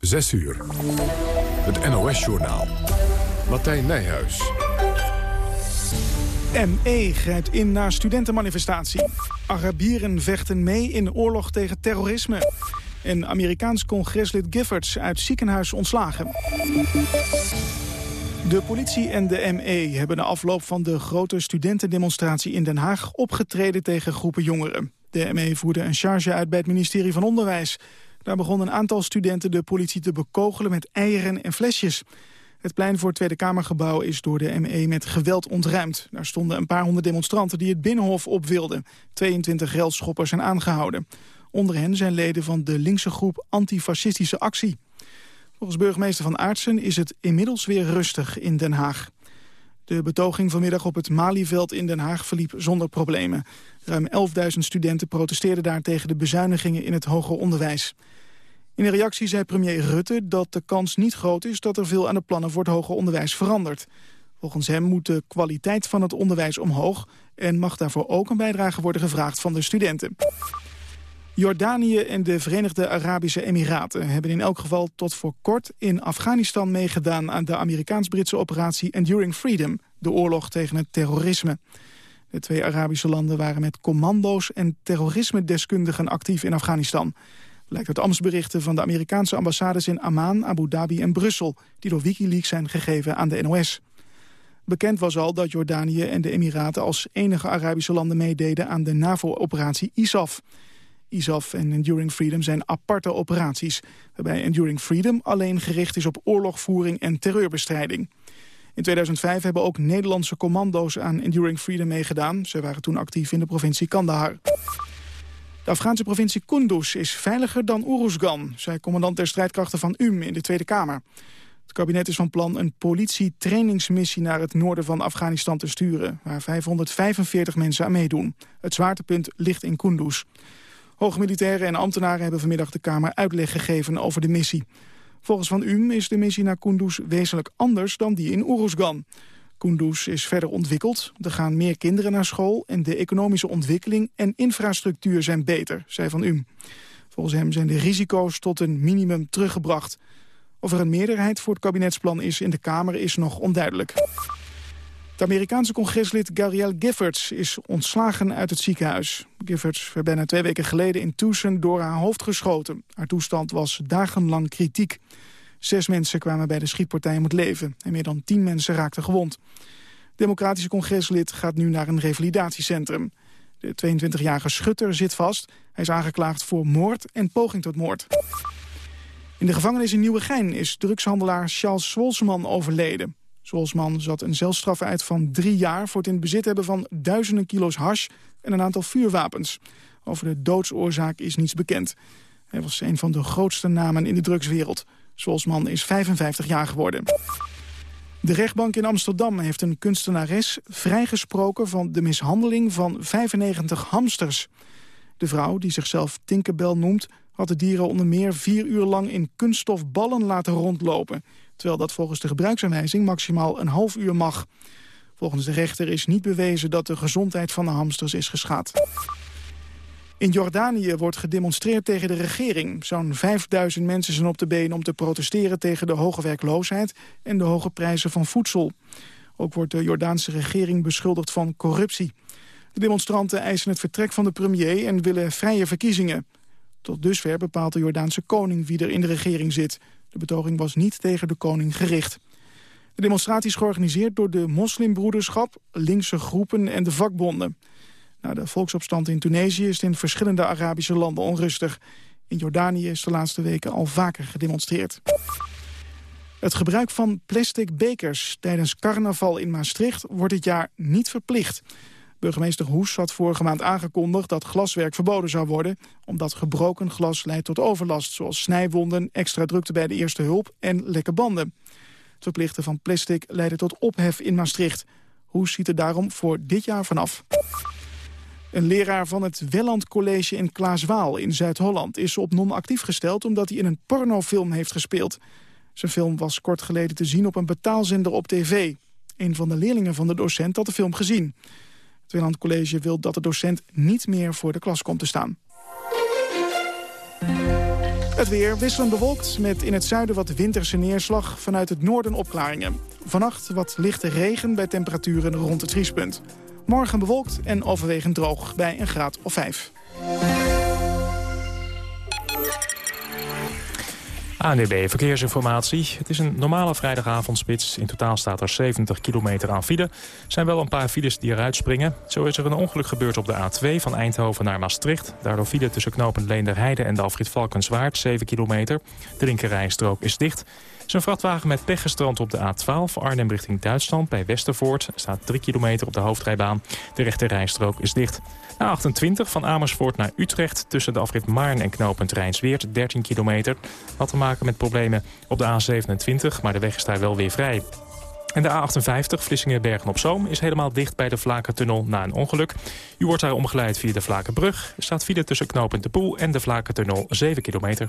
6 uur. Het NOS-journaal. Martijn Nijhuis. ME grijpt in naar studentenmanifestatie. Arabieren vechten mee in oorlog tegen terrorisme. En Amerikaans congreslid Giffords uit ziekenhuis ontslagen. De politie en de ME hebben de afloop van de grote studentendemonstratie in Den Haag opgetreden tegen groepen jongeren. De ME voerde een charge uit bij het ministerie van Onderwijs. Daar begon een aantal studenten de politie te bekogelen met eieren en flesjes. Het plein voor het Tweede Kamergebouw is door de ME met geweld ontruimd. Daar stonden een paar honderd demonstranten die het Binnenhof op wilden. 22 geldschoppers zijn aangehouden. Onder hen zijn leden van de linkse groep Antifascistische Actie. Volgens burgemeester Van Aartsen is het inmiddels weer rustig in Den Haag. De betoging vanmiddag op het Malieveld in Den Haag verliep zonder problemen. Ruim 11.000 studenten protesteerden daar tegen de bezuinigingen in het hoger onderwijs. In een reactie zei premier Rutte dat de kans niet groot is... dat er veel aan de plannen voor het hoger onderwijs verandert. Volgens hem moet de kwaliteit van het onderwijs omhoog... en mag daarvoor ook een bijdrage worden gevraagd van de studenten. Jordanië en de Verenigde Arabische Emiraten hebben in elk geval tot voor kort in Afghanistan meegedaan aan de Amerikaans-Britse operatie Enduring Freedom, de oorlog tegen het terrorisme. De twee Arabische landen waren met commando's en terrorisme-deskundigen actief in Afghanistan. Blijkt uit ambtsberichten van de Amerikaanse ambassades in Amman, Abu Dhabi en Brussel... die door Wikileaks zijn gegeven aan de NOS. Bekend was al dat Jordanië en de Emiraten als enige Arabische landen meededen aan de NAVO-operatie ISAF. ISAF en Enduring Freedom zijn aparte operaties... waarbij Enduring Freedom alleen gericht is op oorlogvoering en terreurbestrijding. In 2005 hebben ook Nederlandse commando's aan Enduring Freedom meegedaan. Ze waren toen actief in de provincie Kandahar. De Afghaanse provincie Kunduz is veiliger dan Uruzgan... zei commandant der strijdkrachten van UM in de Tweede Kamer. Het kabinet is van plan een politietrainingsmissie naar het noorden van Afghanistan te sturen... waar 545 mensen aan meedoen. Het zwaartepunt ligt in Kunduz. Hoge militairen en ambtenaren hebben vanmiddag de Kamer uitleg gegeven over de missie. Volgens Van UM is de missie naar Kunduz wezenlijk anders dan die in Uruzgan. Kunduz is verder ontwikkeld. Er gaan meer kinderen naar school en de economische ontwikkeling en infrastructuur zijn beter, zei Van Um. Volgens hem zijn de risico's tot een minimum teruggebracht. Of er een meerderheid voor het kabinetsplan is in de Kamer is nog onduidelijk. Het Amerikaanse congreslid Gabrielle Giffords is ontslagen uit het ziekenhuis. Giffords werd bijna twee weken geleden in Tucson door haar hoofd geschoten. Haar toestand was dagenlang kritiek. Zes mensen kwamen bij de schietpartij om het leven en meer dan tien mensen raakten gewond. Democratische congreslid gaat nu naar een revalidatiecentrum. De 22-jarige schutter zit vast. Hij is aangeklaagd voor moord en poging tot moord. In de gevangenis in Nieuwegein is drugshandelaar Charles Swolsman overleden. Swolsman zat een zelfstraf uit van drie jaar... voor het in bezit hebben van duizenden kilo's hash en een aantal vuurwapens. Over de doodsoorzaak is niets bekend. Hij was een van de grootste namen in de drugswereld. Swolsman is 55 jaar geworden. De rechtbank in Amsterdam heeft een kunstenares vrijgesproken van de mishandeling van 95 hamsters. De vrouw, die zichzelf Tinkerbell noemt, had de dieren onder meer vier uur lang in kunststofballen laten rondlopen. Terwijl dat volgens de gebruiksaanwijzing maximaal een half uur mag. Volgens de rechter is niet bewezen dat de gezondheid van de hamsters is geschaad. In Jordanië wordt gedemonstreerd tegen de regering. Zo'n 5000 mensen zijn op de been om te protesteren tegen de hoge werkloosheid en de hoge prijzen van voedsel. Ook wordt de Jordaanse regering beschuldigd van corruptie. De demonstranten eisen het vertrek van de premier en willen vrije verkiezingen. Tot dusver bepaalt de Jordaanse koning wie er in de regering zit. De betoging was niet tegen de koning gericht. De demonstratie is georganiseerd door de moslimbroederschap, linkse groepen en de vakbonden. Na de volksopstand in Tunesië is in verschillende Arabische landen onrustig. In Jordanië is de laatste weken al vaker gedemonstreerd. Het gebruik van plastic bekers tijdens carnaval in Maastricht wordt dit jaar niet verplicht. Burgemeester Hoes had vorige maand aangekondigd dat glaswerk verboden zou worden... omdat gebroken glas leidt tot overlast, zoals snijwonden, extra drukte bij de eerste hulp en lekke banden. Het verplichten van plastic leidde tot ophef in Maastricht. Hoes ziet er daarom voor dit jaar vanaf. Een leraar van het Welland College in Klaaswaal in Zuid-Holland... is op non-actief gesteld omdat hij in een pornofilm heeft gespeeld. Zijn film was kort geleden te zien op een betaalzender op tv. Een van de leerlingen van de docent had de film gezien. Het Welland College wil dat de docent niet meer voor de klas komt te staan. Het weer wisselend bewolkt met in het zuiden wat winterse neerslag. Vanuit het noorden opklaringen. Vannacht wat lichte regen bij temperaturen rond het vriespunt. Morgen bewolkt en overwegend droog bij een graad of 5. ANDB Verkeersinformatie. Het is een normale vrijdagavondspits. In totaal staat er 70 kilometer aan file. Er zijn wel een paar files die eruit springen. Zo is er een ongeluk gebeurd op de A2 van Eindhoven naar Maastricht. Daardoor file tussen knooppunt Leenderheide en de Alfred Valkenswaard 7 kilometer. De linkerrijstrook is dicht. Een vrachtwagen met pech gestrand op de A12 Arnhem richting Duitsland bij Westervoort. Er staat 3 kilometer op de hoofdrijbaan. De rechterrijstrook is dicht. A28 van Amersfoort naar Utrecht tussen de afrit Maarn en knooppunt Rijnsweert 13 kilometer. Had te maken met problemen op de A27, maar de weg is daar wel weer vrij. En de A58 Vlissingen-Bergen-op-Zoom is helemaal dicht bij de Vlakentunnel na een ongeluk. U wordt daar omgeleid via de Vlakenbrug. Staat file tussen knooppunt De Poel en de Vlakentunnel 7 kilometer.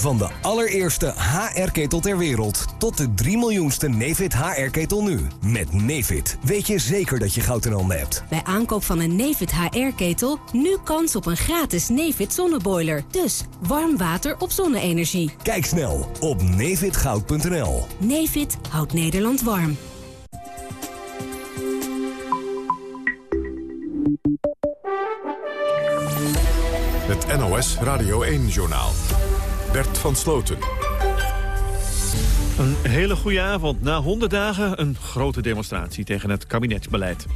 Van de allereerste HR-ketel ter wereld tot de 3 miljoenste Nefit HR-ketel nu. Met Nefit weet je zeker dat je goud in handen hebt. Bij aankoop van een Nefit HR-ketel nu kans op een gratis Nefit zonneboiler. Dus warm water op zonne-energie. Kijk snel op nefitgoud.nl. Nefit houdt Nederland warm. Het NOS Radio 1-journaal. Bert van Sloten. Een hele goede avond. Na 100 dagen een grote demonstratie tegen het kabinetsbeleid.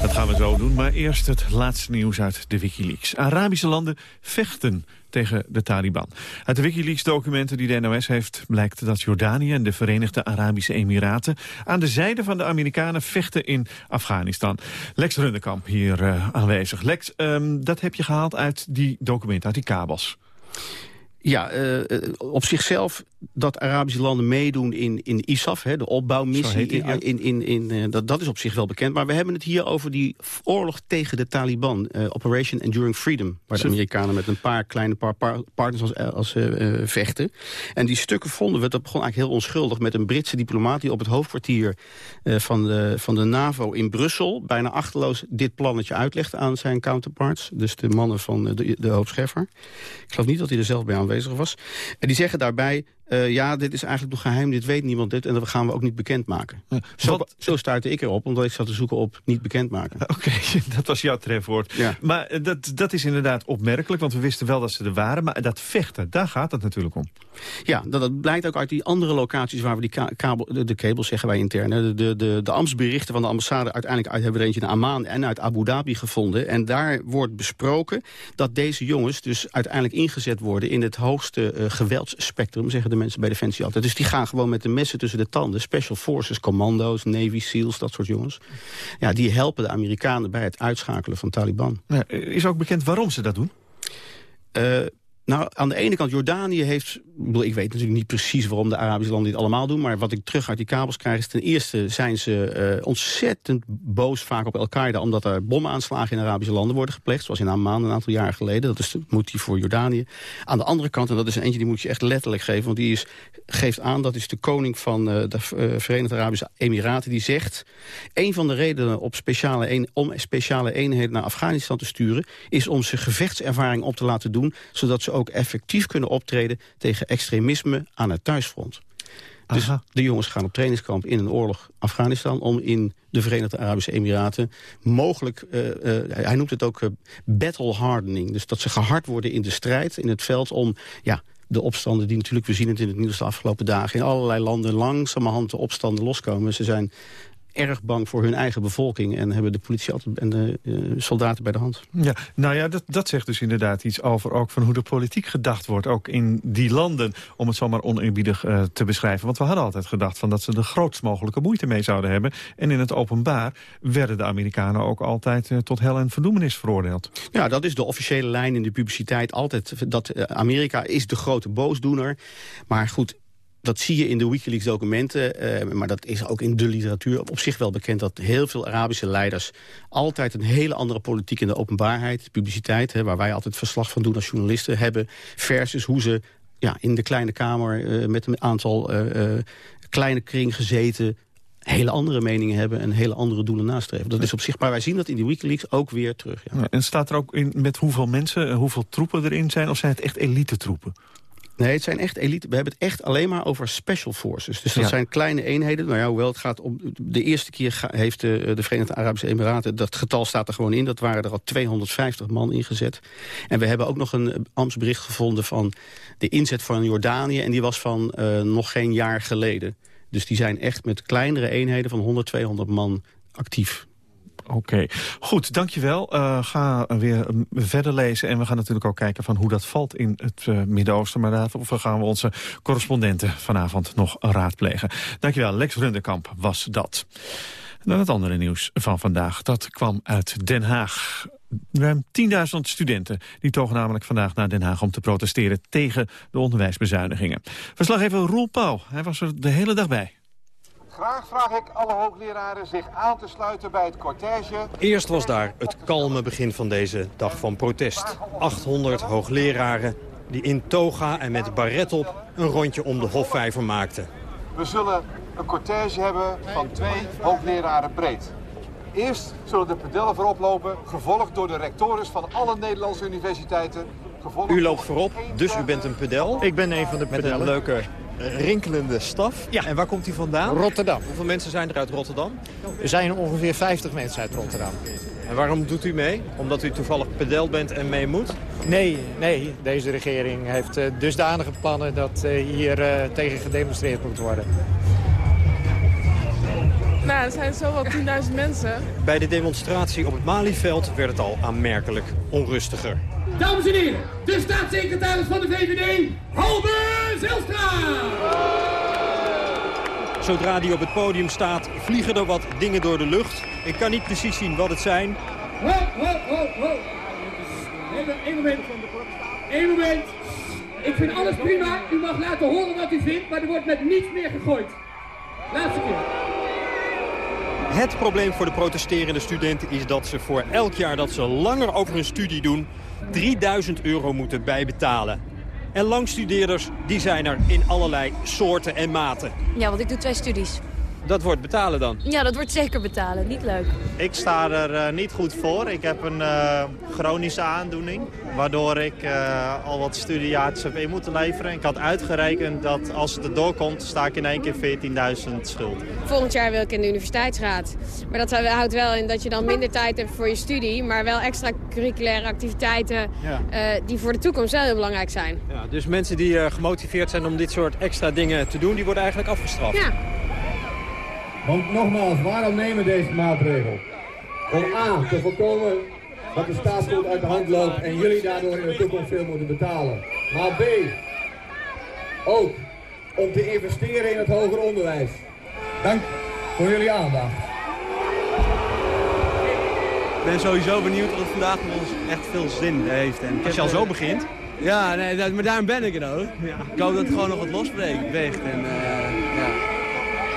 Dat gaan we zo doen, maar eerst het laatste nieuws uit de Wikileaks. Arabische landen vechten tegen de Taliban. Uit de Wikileaks-documenten die de NOS heeft... blijkt dat Jordanië en de Verenigde Arabische Emiraten... aan de zijde van de Amerikanen vechten in Afghanistan. Lex Rundekamp hier uh, aanwezig. Lex, um, dat heb je gehaald uit die documenten, uit die kabels. Ja, uh, op zichzelf dat Arabische landen meedoen in, in ISAF, hè, de opbouwmissie, die, ja. in, in, in, in, dat, dat is op zich wel bekend. Maar we hebben het hier over die oorlog tegen de Taliban, uh, Operation Enduring Freedom. Waar de Amerikanen met een paar kleine paar, partners als, als uh, vechten. En die stukken vonden we, dat begon eigenlijk heel onschuldig... met een Britse diplomaat die op het hoofdkwartier van, de, van de NAVO in Brussel... bijna achterloos dit plannetje uitlegde aan zijn counterparts. Dus de mannen van de, de hoop Scheffer. Ik geloof niet dat hij er zelf bij aanwezig was. En die zeggen daarbij... Uh, ja, dit is eigenlijk nog geheim, dit weet niemand dit... en dat gaan we ook niet bekendmaken. Ja, zo, zo stuitte ik erop, omdat ik zat te zoeken op niet bekendmaken. Oké, okay, dat was jouw trefwoord. Ja. Maar uh, dat, dat is inderdaad opmerkelijk, want we wisten wel dat ze er waren... maar dat vechten, daar gaat het natuurlijk om. Ja, dat, dat blijkt ook uit die andere locaties... waar we die ka kabel, de, de kabels, zeggen wij intern... de, de, de, de ambtsberichten van de ambassade uiteindelijk uit, hebben we er eentje in Amman... en uit Abu Dhabi gevonden. En daar wordt besproken dat deze jongens dus uiteindelijk ingezet worden... in het hoogste uh, geweldsspectrum, zeggen de mensen bij Defensie altijd. Dus die gaan gewoon met de messen tussen de tanden. Special Forces, commando's, Navy SEALs, dat soort jongens. Ja, die helpen de Amerikanen bij het uitschakelen van Taliban. Ja, is ook bekend waarom ze dat doen? Uh, nou, aan de ene kant, Jordanië heeft... Ik weet natuurlijk niet precies waarom de Arabische landen dit allemaal doen... maar wat ik terug uit die kabels krijg is... ten eerste zijn ze uh, ontzettend boos vaak op Al-Qaeda... omdat er bomaanslagen in Arabische landen worden gepleegd... zoals in Amman een aantal jaar geleden. Dat is het motief voor Jordanië. Aan de andere kant, en dat is een eentje die moet je echt letterlijk geven... want die is, geeft aan, dat is de koning van uh, de uh, Verenigde Arabische Emiraten... die zegt, een van de redenen op speciale om speciale eenheden naar Afghanistan te sturen... is om ze gevechtservaring op te laten doen... zodat ze ook effectief kunnen optreden tegen extremisme aan het thuisfront. Dus de jongens gaan op trainingskamp in een oorlog Afghanistan... om in de Verenigde Arabische Emiraten mogelijk... Uh, uh, hij noemt het ook uh, battle hardening. Dus dat ze gehard worden in de strijd, in het veld... om ja, de opstanden die natuurlijk, we zien het in het nieuws de afgelopen dagen... in allerlei landen langzamerhand de opstanden loskomen. Ze zijn erg bang voor hun eigen bevolking... en hebben de politie altijd en de uh, soldaten bij de hand. Ja, nou ja, dat, dat zegt dus inderdaad iets over ook van hoe de politiek gedacht wordt... ook in die landen, om het zomaar oneerbiedig uh, te beschrijven. Want we hadden altijd gedacht van dat ze de grootst mogelijke moeite mee zouden hebben. En in het openbaar werden de Amerikanen ook altijd uh, tot hel en verdoemenis veroordeeld. Ja, dat is de officiële lijn in de publiciteit. Altijd dat Amerika is de grote boosdoener. Maar goed, dat zie je in de Wikileaks documenten, uh, maar dat is ook in de literatuur op zich wel bekend... dat heel veel Arabische leiders altijd een hele andere politiek in de openbaarheid... publiciteit, hè, waar wij altijd verslag van doen als journalisten hebben... versus hoe ze ja, in de kleine kamer uh, met een aantal uh, kleine kring gezeten hele andere meningen hebben en hele andere doelen nastreven. Dat is op zich, maar wij zien dat in die Wikileaks ook weer terug. Ja, en staat er ook in met hoeveel mensen, hoeveel troepen erin zijn... of zijn het echt elite troepen? Nee, het zijn echt elite. We hebben het echt alleen maar over special forces. Dus dat ja. zijn kleine eenheden. Nou ja, hoewel het gaat om... De eerste keer heeft de, de Verenigde Arabische Emiraten... dat getal staat er gewoon in. Dat waren er al 250 man ingezet. En we hebben ook nog een ambtsbericht gevonden... van de inzet van Jordanië. En die was van uh, nog geen jaar geleden. Dus die zijn echt met kleinere eenheden van 100, 200 man actief. Oké, goed, dankjewel. Uh, ga weer verder lezen en we gaan natuurlijk ook kijken van hoe dat valt in het uh, Midden-Oosten. Maar daarvoor gaan we onze correspondenten vanavond nog raadplegen. Dankjewel, Lex Runderkamp was dat. Dan het andere nieuws van vandaag, dat kwam uit Den Haag. Ruim 10.000 studenten die togen namelijk vandaag naar Den Haag om te protesteren tegen de onderwijsbezuinigingen. Verslaggever Roel Pauw, hij was er de hele dag bij. Graag vraag ik alle hoogleraren zich aan te sluiten bij het cortège. Eerst was daar het kalme begin van deze dag van protest. 800 hoogleraren die in toga en met baret op een rondje om de Hofvijver maakten. We zullen een cortège hebben van twee hoogleraren breed. Eerst zullen de pedellen voorop lopen, gevolgd door de rectores van alle Nederlandse universiteiten. U loopt voorop, dus u bent een pedel. Ik ben een van de pedellen. Met een leuke rinkelende staf. Ja. En waar komt hij vandaan? Rotterdam. Hoeveel mensen zijn er uit Rotterdam? Er zijn ongeveer 50 mensen uit Rotterdam. En waarom doet u mee? Omdat u toevallig pedel bent en mee moet? Nee, nee. Deze regering heeft uh, dusdanige plannen dat uh, hier tegen gedemonstreerd moet worden. Nou, er zijn zo wel 10.000 mensen. Bij de demonstratie op het Malieveld werd het al aanmerkelijk onrustiger. Dames en heren, de staatssecretaris van de VVD, Halbe Zelstra! Zodra die op het podium staat, vliegen er wat dingen door de lucht. Ik kan niet precies zien wat het zijn. Ho, ho, ho, ho. Eén moment. Eén moment. Ik vind alles prima. U mag laten horen wat u vindt, maar er wordt met niets meer gegooid. Laatste keer. Het probleem voor de protesterende studenten is dat ze voor elk jaar dat ze langer over hun studie doen... 3000 euro moeten bijbetalen. En langstudeerders die zijn er in allerlei soorten en maten. Ja, want ik doe twee studies. Dat wordt betalen dan? Ja, dat wordt zeker betalen. Niet leuk. Ik sta er uh, niet goed voor. Ik heb een uh, chronische aandoening. Waardoor ik uh, al wat studiejaartjes heb in moeten leveren. Ik had uitgerekend dat als het erdoor komt, sta ik in één keer 14.000 schuld. Volgend jaar wil ik in de universiteitsraad. Maar dat houdt wel in dat je dan minder tijd hebt voor je studie. Maar wel extra curriculaire activiteiten ja. die voor de toekomst wel heel belangrijk zijn. Ja, dus mensen die gemotiveerd zijn om dit soort extra dingen te doen, die worden eigenlijk afgestraft. Ja. Want nogmaals, waarom nemen deze maatregel? Om A, te voorkomen dat de staatsschuld uit de hand loopt en jullie daardoor in de toekomst veel moeten betalen. Maar B, ook om te investeren in het hoger onderwijs. Dank voor jullie aandacht. Ik ben sowieso benieuwd of het vandaag voor ons echt veel zin heeft. En als je al zo begint. Ja, nee, maar daarom ben ik er ook. Ja. Ik hoop dat het gewoon nog wat losbeweegt. En, uh, ja.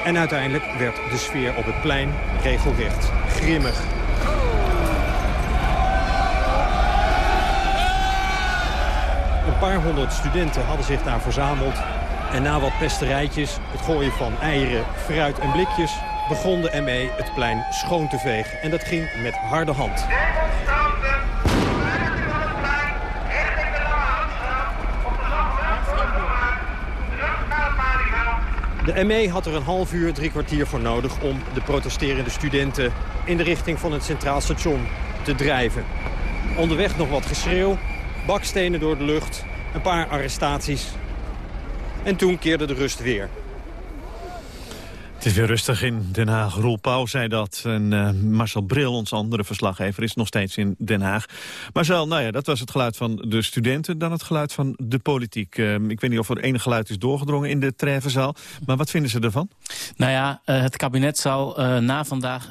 En uiteindelijk werd de sfeer op het plein regelrecht grimmig. Een paar honderd studenten hadden zich daar verzameld. En na wat pesterijtjes, het gooien van eieren, fruit en blikjes... begon de ME het plein schoon te vegen. En dat ging met harde hand. De ME had er een half uur, drie kwartier voor nodig... om de protesterende studenten in de richting van het Centraal Station te drijven. Onderweg nog wat geschreeuw, bakstenen door de lucht, een paar arrestaties. En toen keerde de rust weer. Het is weer rustig in Den Haag. Roel Pauw zei dat. En uh, Marcel Bril, ons andere verslaggever, is nog steeds in Den Haag. Marcel, nou ja, dat was het geluid van de studenten. Dan het geluid van de politiek. Uh, ik weet niet of er enig geluid is doorgedrongen in de Trevenzaal. Maar wat vinden ze ervan? Nou ja, uh, het kabinet zal na vandaag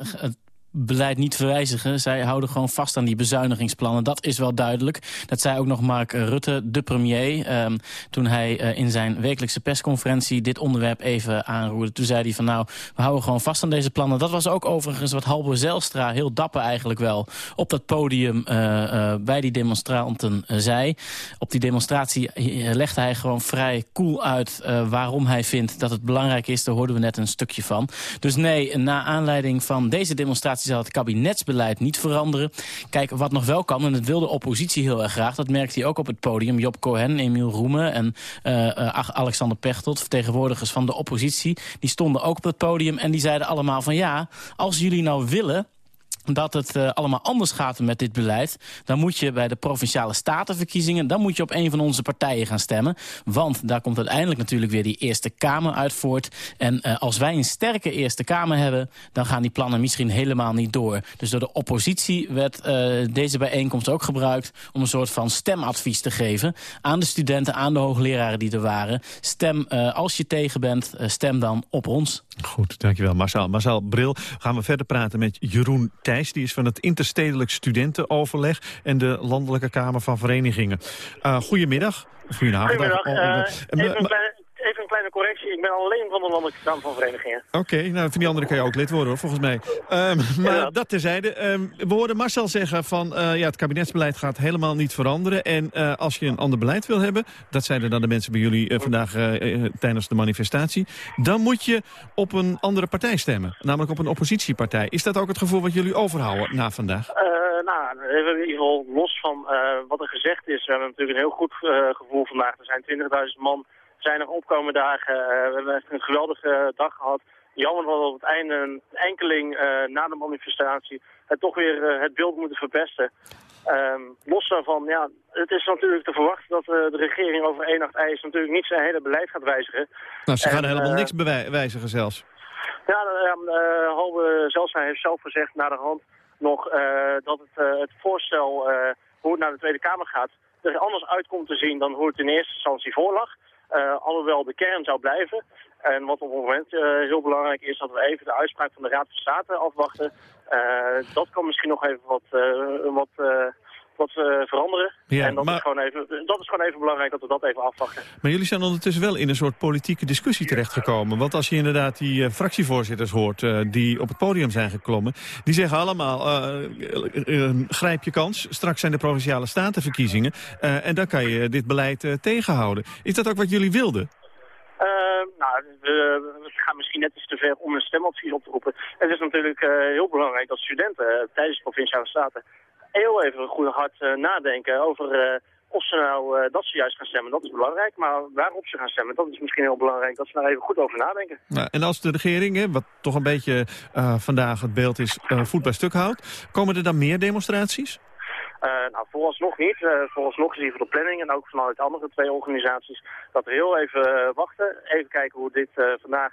beleid niet verwijzigen. Zij houden gewoon vast aan die bezuinigingsplannen. Dat is wel duidelijk. Dat zei ook nog Mark Rutte, de premier... Um, toen hij uh, in zijn wekelijkse persconferentie dit onderwerp even aanroerde. Toen zei hij van nou, we houden gewoon vast aan deze plannen. Dat was ook overigens wat Halbe Zelstra, heel dapper eigenlijk wel... op dat podium uh, uh, bij die demonstranten zei. Op die demonstratie legde hij gewoon vrij cool uit... waarom hij vindt dat het belangrijk is. Daar hoorden we net een stukje van. Dus nee, na aanleiding van deze demonstratie zal het kabinetsbeleid niet veranderen. Kijk, wat nog wel kan, en dat wil de oppositie heel erg graag... dat merkt hij ook op het podium. Job Cohen, Emiel Roemen en uh, uh, Alexander Pechtold... vertegenwoordigers van de oppositie, die stonden ook op het podium... en die zeiden allemaal van ja, als jullie nou willen dat het uh, allemaal anders gaat met dit beleid... dan moet je bij de Provinciale Statenverkiezingen... dan moet je op een van onze partijen gaan stemmen. Want daar komt uiteindelijk natuurlijk weer die Eerste Kamer uit voort. En uh, als wij een sterke Eerste Kamer hebben... dan gaan die plannen misschien helemaal niet door. Dus door de oppositie werd uh, deze bijeenkomst ook gebruikt... om een soort van stemadvies te geven aan de studenten... aan de hoogleraren die er waren. Stem, als je tegen bent, stem dan op ons. Goed, dankjewel Marcel. Marcel Bril, gaan we verder praten met Jeroen Thijs. Die is van het Interstedelijk Studentenoverleg en de Landelijke Kamer van Verenigingen. Uh, goedemiddag. Goedenavond. Goedemiddag. Uh, even, een kleine, even, een kleine, correctie. Ik ben alleen van de Landelijke Kamer van Verenigingen. Oké, okay, nou van die andere kan je ook lid worden hoor, volgens mij. Um, maar ja. dat terzijde. Um, we hoorden Marcel zeggen van uh, ja, het kabinetsbeleid gaat helemaal niet veranderen. En uh, als je een ander beleid wil hebben, dat zeiden dan de mensen bij jullie uh, vandaag tijdens de manifestatie. Dan moet je op een andere partij stemmen. Namelijk op een oppositiepartij. Is dat ook het gevoel wat jullie overhouden na vandaag? nou, we hebben in ieder geval los van wat er gezegd is. We hebben natuurlijk een heel goed gevoel vandaag. Er zijn 20.000 man zijn er opkomen dagen. Uh, we hebben echt een geweldige dag gehad. Jammer dat op het einde een enkeling uh, na de manifestatie het toch weer uh, het beeld moeten verpesten. Um, los daarvan, ja, het is natuurlijk te verwachten dat de regering over één nacht ijs natuurlijk niet zijn hele beleid gaat wijzigen. Nou, ze gaan helemaal niks wijzigen zelfs. Ja, uh, Halbe Zelstra heeft zelf gezegd na de hand nog dat het, het voorstel hoe het naar de Tweede Kamer gaat er anders uit komt te zien dan hoe het in eerste instantie voorlag. Uh, alhoewel de kern zou blijven. En wat op het moment uh, heel belangrijk is, dat we even de uitspraak van de Raad van State afwachten. Uh, dat kan misschien nog even wat, wat, wat veranderen. Ja, en dat, maar... is gewoon even, dat is gewoon even belangrijk dat we dat even afwachten. Maar jullie zijn ondertussen wel in een soort politieke discussie terechtgekomen. Want als je inderdaad die fractievoorzitters hoort die op het podium zijn geklommen... die zeggen allemaal, grijp je kans. Straks zijn de Provinciale Statenverkiezingen. en dan kan je dit beleid tegenhouden. Is dat ook wat jullie wilden? Nou, we, we, gaan misschien net iets te ver om een stemadvies op te roepen. Het is natuurlijk heel belangrijk dat studenten tijdens de Provinciale Staten heel even goed hard nadenken over of ze nou dat ze juist gaan stemmen. Dat is belangrijk, maar waarop ze gaan stemmen, dat is misschien heel belangrijk dat ze daar even goed over nadenken. Nou, en als de regering, hè, wat toch een beetje vandaag het beeld is, voet bij stuk houdt, komen er dan meer demonstraties? Uh, nou, vooralsnog niet. Uh, vooralsnog is hier voor de planning en ook vanuit de andere twee organisaties dat we heel even uh, wachten. Even kijken hoe dit vandaag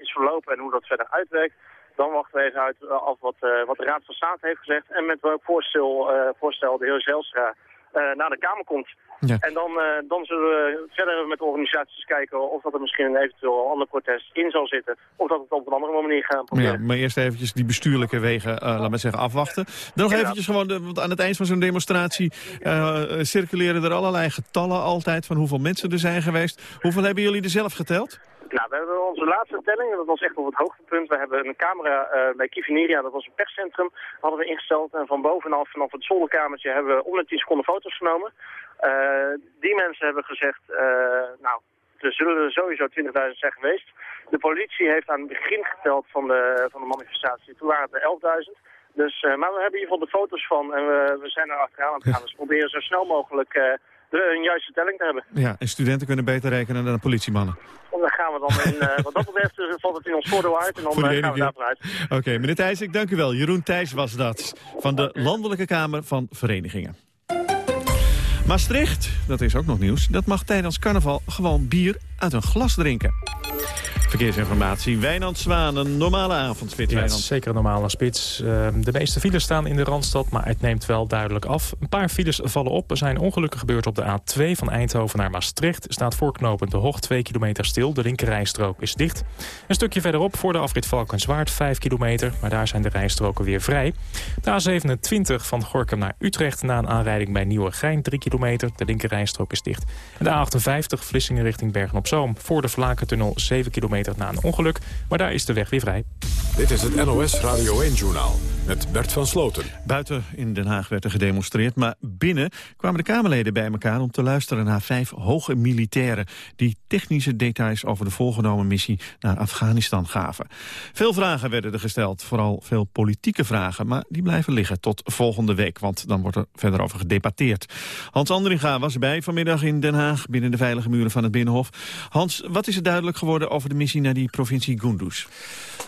is verlopen en hoe dat verder uitwerkt. Dan wachten we even uit af wat, wat de Raad van State heeft gezegd en met welk voorstel, voorstel de heer Zelstra naar de Kamer komt. Ja. En dan, dan zullen we verder met de organisaties kijken of dat er misschien een eventueel ander protest in zal zitten. Of dat we het op een andere manier gaan proberen. Ja, maar eerst eventjes die bestuurlijke wegen, uh, laat maar zeggen, afwachten. Dan nog eventjes gewoon, de, want aan het eind van zo'n demonstratie uh, circuleren er allerlei getallen altijd van hoeveel mensen er zijn geweest. Hoeveel hebben jullie er zelf geteld? Nou, we hebben onze laatste telling, dat was echt op het hoogtepunt. We hebben een camera uh, bij Kivineria, dat was een perscentrum, hadden we ingesteld. En van bovenaf, vanaf het zolderkamertje, hebben we om de 10 seconden foto's genomen. Uh, die mensen hebben gezegd, uh, nou, er zullen er sowieso 20.000 zijn geweest. De politie heeft aan het begin geteld van de, van de manifestatie, toen waren het er 11.000. Dus, maar we hebben in ieder geval de foto's van en we, we zijn er achteraan aan het gaan. Dus we proberen zo snel mogelijk de, een juiste telling te hebben. Ja, en studenten kunnen beter rekenen dan politiemannen. En dan gaan we dan, in, uh, wat dat betreft, uh, valt het in ons voordeel uit en dan uh, gaan we daarvan uit. Oké, okay, meneer Thijs, ik dank u wel. Jeroen Thijs was dat, van de Landelijke Kamer van Verenigingen. Maastricht, dat is ook nog nieuws, dat mag tijdens carnaval gewoon bier uit een glas drinken. Verkeersinformatie, Wijnand Zwaan, een normale avondspits. Ja, zeker een normale spits. Ehm, de meeste files staan in de Randstad, maar het neemt wel duidelijk af. Een paar files vallen op. Er zijn ongelukken gebeurd op de A2 van Eindhoven naar Maastricht. Staat voorknopend de Hoog 2 kilometer stil. De linkerrijstrook is dicht. Een stukje verderop voor de afrit Valkenswaard 5 kilometer. Maar daar zijn de rijstroken weer vrij. De A27 van Gorkum naar Utrecht na een aanrijding bij Nieuwegein 3 kilometer. De linkerrijstrook is dicht. En de A58 Vlissingen richting Bergen-op-Zoom. Voor de Vlakentunnel 7 kilometer na een ongeluk. Maar daar is de weg weer vrij. Dit is het NOS Radio 1-journaal met Bert van Sloten. Buiten in Den Haag werd er gedemonstreerd, maar binnen kwamen de Kamerleden bij elkaar... om te luisteren naar vijf hoge militairen... die technische details over de voorgenomen missie naar Afghanistan gaven. Veel vragen werden er gesteld, vooral veel politieke vragen... maar die blijven liggen tot volgende week, want dan wordt er verder over gedebatteerd. Hans Andringa was erbij vanmiddag in Den Haag... binnen de veilige muren van het Binnenhof. Hans, wat is er duidelijk geworden over de missie naar die provincie Gunduz?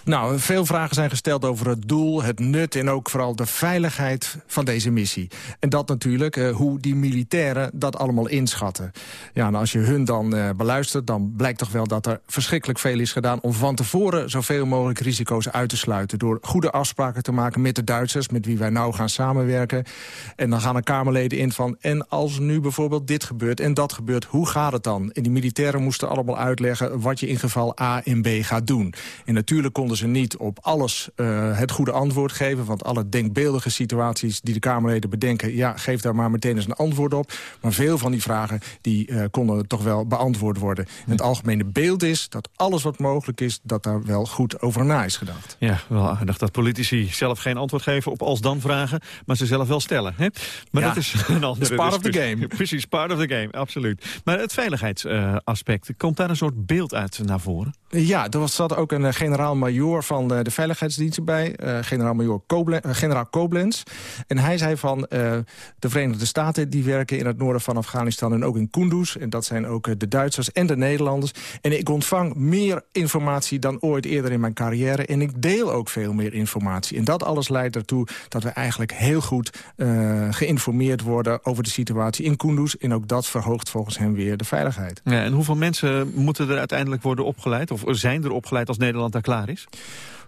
Nou, veel vragen zijn gesteld over het doel, het nut... en ook vooral de veiligheid van deze missie. En dat natuurlijk, uh, hoe die militairen dat allemaal inschatten. Ja, en als je hun dan uh, beluistert, dan blijkt toch wel dat er verschrikkelijk veel is gedaan... om van tevoren zoveel mogelijk risico's uit te sluiten... door goede afspraken te maken met de Duitsers... met wie wij nou gaan samenwerken. En dan gaan er Kamerleden in van... en als nu bijvoorbeeld dit gebeurt en dat gebeurt, hoe gaat het dan? En die militairen moesten allemaal uitleggen wat je in geval A en B gaat doen. En natuurlijk konden ze niet op alles uh, het goede antwoord geven... want alle denkbeeldige situaties die de Kamerleden bedenken... ja, geef daar maar meteen eens een antwoord op. Maar veel van die vragen die, uh, konden toch wel beantwoord worden. En het algemene beeld is dat alles wat mogelijk is... dat daar wel goed over na is gedacht. Ja, wel aardig dat politici zelf geen antwoord geven op als-dan vragen... maar ze zelf wel stellen. Hè? Maar ja, dat is een andere part of the game. Precies, part of the game, absoluut. Maar het veiligheidsaspect, uh, komt daar een soort beeld uit naar voren? Ja, er was, zat ook een van de, de veiligheidsdiensten bij. Uh, generaal-majoor Koblen, uh, generaal Koblenz. En hij zei van uh, de Verenigde Staten... die werken in het noorden van Afghanistan en ook in Kunduz. En dat zijn ook de Duitsers en de Nederlanders. En ik ontvang meer informatie dan ooit eerder in mijn carrière. En ik deel ook veel meer informatie. En dat alles leidt ertoe dat we eigenlijk heel goed geïnformeerd worden... over de situatie in Kunduz. En ook dat verhoogt volgens hem weer de veiligheid. Ja, en hoeveel mensen moeten er uiteindelijk worden opgeleid? Of zijn er opgeleid als Nederland daar klaar is?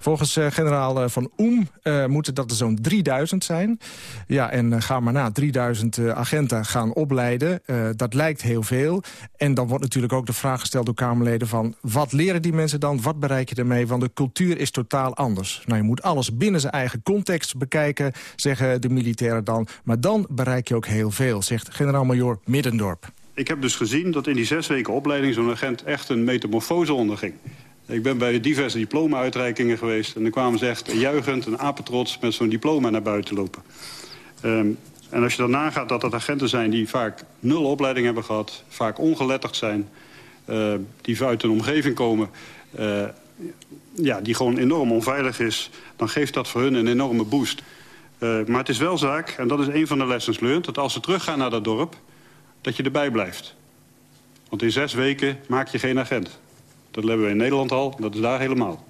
Volgens uh, generaal Van Oem uh, moeten dat er zo'n 3000 zijn. Ja, en uh, ga maar na, 3000 agenten gaan opleiden. dat lijkt heel veel. En dan wordt natuurlijk ook de vraag gesteld door Kamerleden van... wat leren die mensen dan, wat bereik je ermee? Want de cultuur is totaal anders. Nou, je moet alles binnen zijn eigen context bekijken, zeggen de militairen dan. Maar dan bereik je ook heel veel, zegt generaal-majoor Middendorp. Ik heb dus gezien dat in die zes weken opleiding zo'n agent echt een metamorfose onderging. Ik ben bij diverse diploma-uitreikingen geweest... en dan kwamen ze echt juichend en apetrots met zo'n diploma naar buiten lopen. Um, en als je dan nagaat dat dat agenten zijn die vaak nul opleiding hebben gehad... vaak ongeletterd zijn, uh, die uit een omgeving komen... Uh, ja, die gewoon enorm onveilig is... dan geeft dat voor hun een enorme boost. Uh, maar het is wel zaak, en dat is een van de lessons learned... dat als ze teruggaan naar dat dorp, dat je erbij blijft. Want in zes weken maak je geen agent. Dat hebben we in Nederland al, dat is daar helemaal.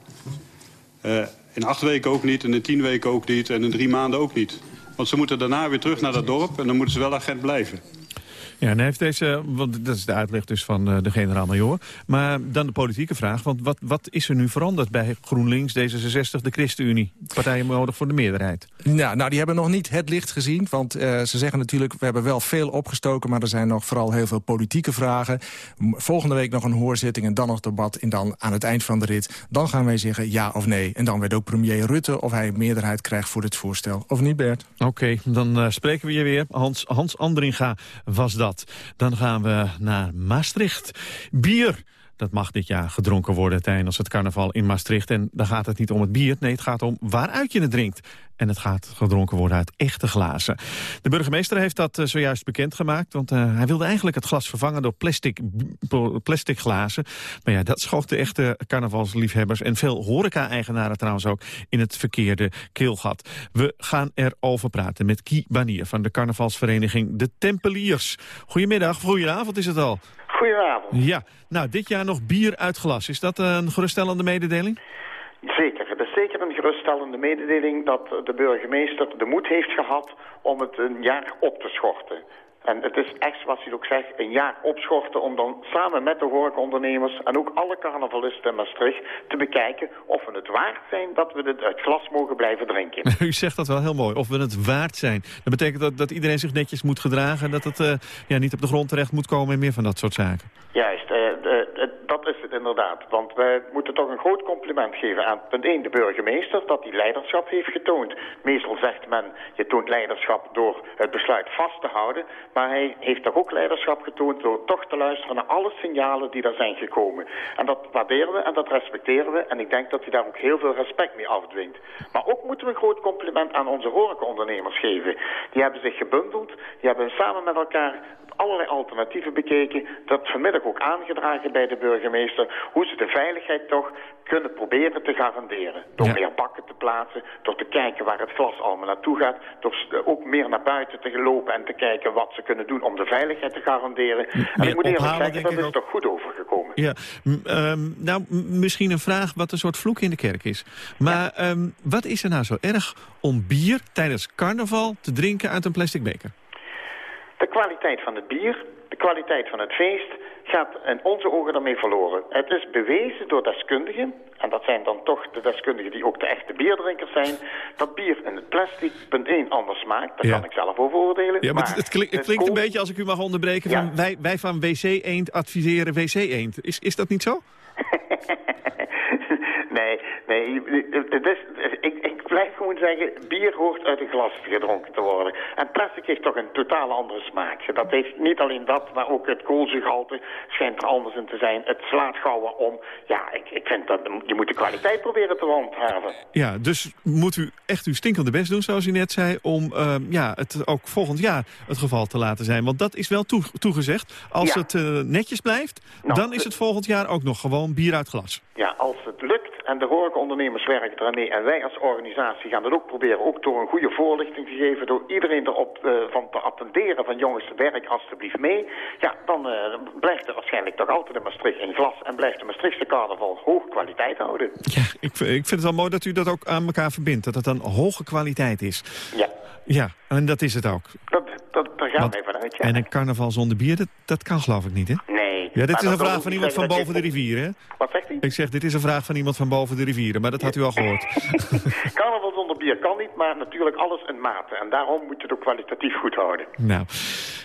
Uh, in acht weken ook niet, en in tien weken ook niet, en in drie maanden ook niet. Want ze moeten daarna weer terug naar dat dorp en dan moeten ze wel agent blijven. Ja, en heeft deze, want dat is de uitleg dus van uh, de generaal-majoor. Maar dan de politieke vraag, want wat, wat is er nu veranderd bij GroenLinks, D66, de ChristenUnie? Partijen nodig voor de meerderheid. Ja, nou, die hebben nog niet het licht gezien, want uh, ze zeggen natuurlijk... we hebben wel veel opgestoken, maar er zijn nog vooral heel veel politieke vragen. Volgende week nog een hoorzitting en dan nog debat. En dan aan het eind van de rit, dan gaan wij zeggen ja of nee. En dan weet ook premier Rutte of hij een meerderheid krijgt voor dit voorstel. Of niet, Bert? Oké, okay, dan uh, spreken we je weer. Hans, Hans Andringa was dat. Dan gaan we naar Maastricht. Bier Dat mag dit jaar gedronken worden tijdens het carnaval in Maastricht. En dan gaat het niet om het bier, nee, het gaat om waaruit je het drinkt. En het gaat gedronken worden uit echte glazen. De burgemeester heeft dat uh, zojuist bekendgemaakt... want uh, hij wilde eigenlijk het glas vervangen door plastic, plastic glazen. Maar ja, dat schoot de echte carnavalsliefhebbers... en veel horeca-eigenaren trouwens ook in het verkeerde keelgat. We gaan erover praten met Kie Banier van de carnavalsvereniging De Tempeliers. Goedemiddag, goedenavond is het al. Goedenavond. Ja, nou, dit jaar nog bier uit glas. Is dat een geruststellende mededeling? Zeker. Het is zeker een geruststellende mededeling dat de burgemeester de moed heeft gehad om het een jaar op te schorten. En het is echt, zoals hij ook zegt, een jaar opschorten om dan samen met de horecaondernemers en ook alle carnavalisten in Maastricht te bekijken of we het waard zijn dat we dit uit glas mogen blijven drinken. U zegt dat wel heel mooi, of we het waard zijn. Dat betekent dat, dat iedereen zich netjes moet gedragen, dat het uh, ja, niet op de grond terecht moet komen en meer van dat soort zaken. Juist, uh, de, dat is het inderdaad. Want wij moeten toch een groot compliment geven aan punt 1 de burgemeester... dat hij leiderschap heeft getoond. Meestal zegt men, je toont leiderschap door het besluit vast te houden... maar hij heeft toch ook leiderschap getoond door toch te luisteren naar alle signalen die er zijn gekomen. En dat waarderen we en dat respecteren we. En ik denk dat hij daar ook heel veel respect mee afdwingt. Maar ook moeten we een groot compliment aan onze horecaondernemers geven. Die hebben zich gebundeld, die hebben samen met elkaar allerlei alternatieven bekeken. Dat vanmiddag ook aangedragen bij de burgemeester. Hoe ze de veiligheid toch kunnen proberen te garanderen. Door meer bakken te plaatsen, door te kijken waar het glas allemaal naartoe gaat. Door ook meer naar buiten te lopen en te kijken wat ze kunnen doen om de veiligheid te garanderen. En ik moet eerlijk zeggen, dat is toch goed overgekomen. Ja, um, nou misschien een vraag wat een soort vloek in de kerk is. Maar ja. um, wat is er nou zo erg om bier tijdens carnaval te drinken uit een plastic beker? De kwaliteit van het bier, de kwaliteit van het feest gaat in onze ogen daarmee verloren. Het is bewezen door deskundigen, en dat zijn dan toch de deskundigen die ook de echte bierdrinkers zijn, dat bier in het plastic punt 1 anders smaakt. Daar ja. kan ik zelf over oordelen. Ja, maar, maar het, klink, het klinkt een beetje, als ik u mag onderbreken, ja. van wij, wij van WC Eend adviseren WC Eend. Is, is dat niet zo? nee, nee, het is, ik, ik blijf gewoon zeggen, bier hoort uit een glas gedronken te worden. En plastic heeft toch een totaal andere smaak. Dat heeft niet alleen dat, maar ook het koolzuurgehalte schijnt er anders in te zijn. Het slaat gauw om. Ja, ik, ik vind dat je moet de kwaliteit proberen te handhaven. Ja, dus moet u echt uw stinkende best doen, zoals u net zei, om uh, ja, het ook volgend jaar het geval te laten zijn. Want dat is wel toe, toegezegd. Als ja. het uh, netjes blijft, nou, dan is het volgend jaar ook nog gewoon bier uit glas. Ja, als het lukt en de horecaondernemers werken eraan mee en wij als organisatie gaan dat ook proberen, ook door een goede voorlichting te geven, door iedereen erop uh, van te attenderen van jongens, werk alstublieft mee. Ja, dan uh, blijft er waarschijnlijk toch altijd in Maastricht in glas en blijft de Maastrichtse carnaval hoge kwaliteit houden. Ja, ik, ik vind het wel mooi dat u dat ook aan elkaar verbindt, dat het dan hoge kwaliteit is. Ja. Ja, en dat is het ook. Dat, dat, daar gaan wij vanuit, ja. En een carnaval zonder bier, dat, dat kan geloof ik niet, hè? Nee. Ja, dit is een vraag van iemand van boven de rivier, hè? Wat zegt hij? Ik zeg, dit is een vraag van iemand van boven de rivieren, maar dat had u al gehoord. carnaval zonder bier kan niet, maar natuurlijk alles in mate. En daarom moet je het ook kwalitatief goed houden. Nou,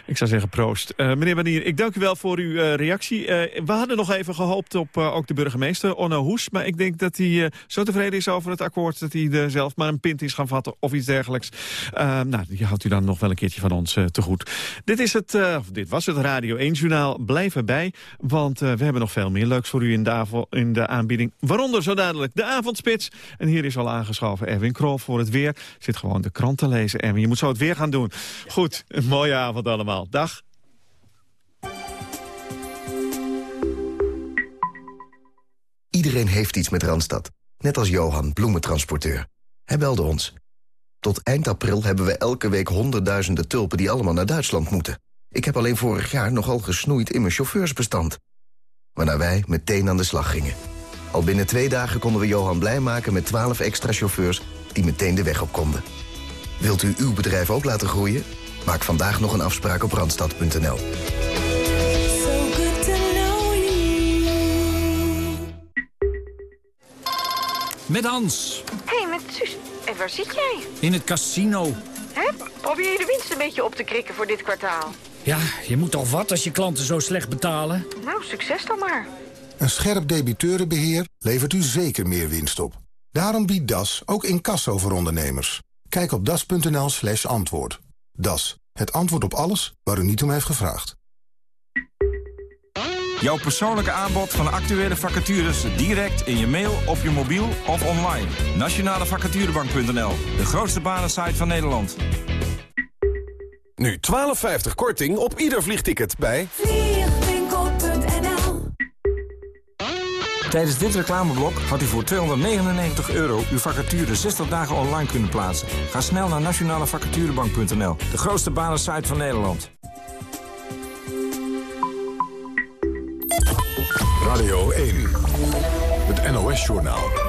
ik zou zeggen proost. Uh, meneer Banier, ik dank u wel voor uw uh, reactie. Uh, we hadden nog even gehoopt op ook de burgemeester, Onno Hoes. Maar ik denk dat hij zo tevreden is over het akkoord... dat hij er zelf maar een pint is gaan vatten of iets dergelijks. nou, die houdt u dan nog wel een keertje van ons te goed. Dit, is het, dit was het Radio 1-journaal. Blijf erbij, want we hebben nog veel meer leuks voor u in de, in de aanbieding. Waaronder zo dadelijk de avondspits. En hier is al aangeschoven Erwin Krol voor het weer. Zit gewoon de krant te lezen, Erwin. Je moet zo het weer gaan doen. Goed, een mooie avond allemaal. Dag. Iedereen heeft iets met Randstad. Net als Johan, bloementransporteur. Hij belde ons. Tot eind april hebben we elke week honderdduizenden tulpen... die allemaal naar Duitsland moeten. Ik heb alleen vorig jaar nogal gesnoeid in mijn chauffeursbestand. Waarna wij meteen aan de slag gingen. Al binnen twee dagen konden we Johan blij maken met 12 extra chauffeurs... die meteen de weg op konden. Wilt u uw bedrijf ook laten groeien? Maak vandaag nog een afspraak op Randstad.nl. Met Hans. Hé, hey, met Suus. En waar zit jij? In het casino. Hè? Probeer je de winst een beetje op te krikken voor dit kwartaal? Ja, je moet toch wat als je klanten zo slecht betalen? Nou, succes dan maar. Een scherp debiteurenbeheer levert u zeker meer winst op. Daarom biedt DAS ook incasso voor ondernemers. Kijk op das.nl slash antwoord. DAS, het antwoord op alles waar u niet om heeft gevraagd. Jouw persoonlijke aanbod van actuele vacatures direct in je mail, op je mobiel of online. Nationalevacaturebank.nl, de grootste banensite van Nederland. Nu 12,50 korting op ieder vliegticket bij... Vliegwinkel.nl Tijdens dit reclameblok had u voor 299 euro uw vacature 60 dagen online kunnen plaatsen. Ga snel naar nationalevacaturebank.nl, de grootste banensite van Nederland. Radio 1, het NOS-journaal.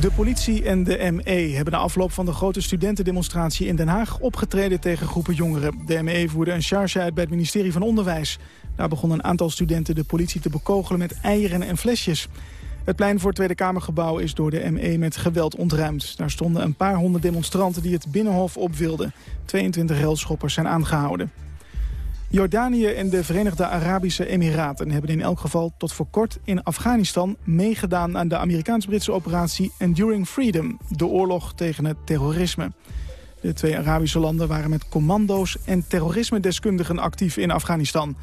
De politie en de ME hebben na afloop van de grote studentendemonstratie in Den Haag opgetreden tegen groepen jongeren. De ME voerde een charge uit bij het ministerie van Onderwijs. Daar begon een aantal studenten de politie te bekogelen met eieren en flesjes. Het plein voor het Tweede Kamergebouw is door de ME met geweld ontruimd. Daar stonden een paar honderd demonstranten die het Binnenhof op wilden. 22 relschoppers zijn aangehouden. Jordanië en de Verenigde Arabische Emiraten hebben in elk geval tot voor kort in Afghanistan meegedaan aan de Amerikaans-Britse operatie Enduring Freedom, de oorlog tegen het terrorisme. De twee Arabische landen waren met commando's en terrorisme-deskundigen actief in Afghanistan.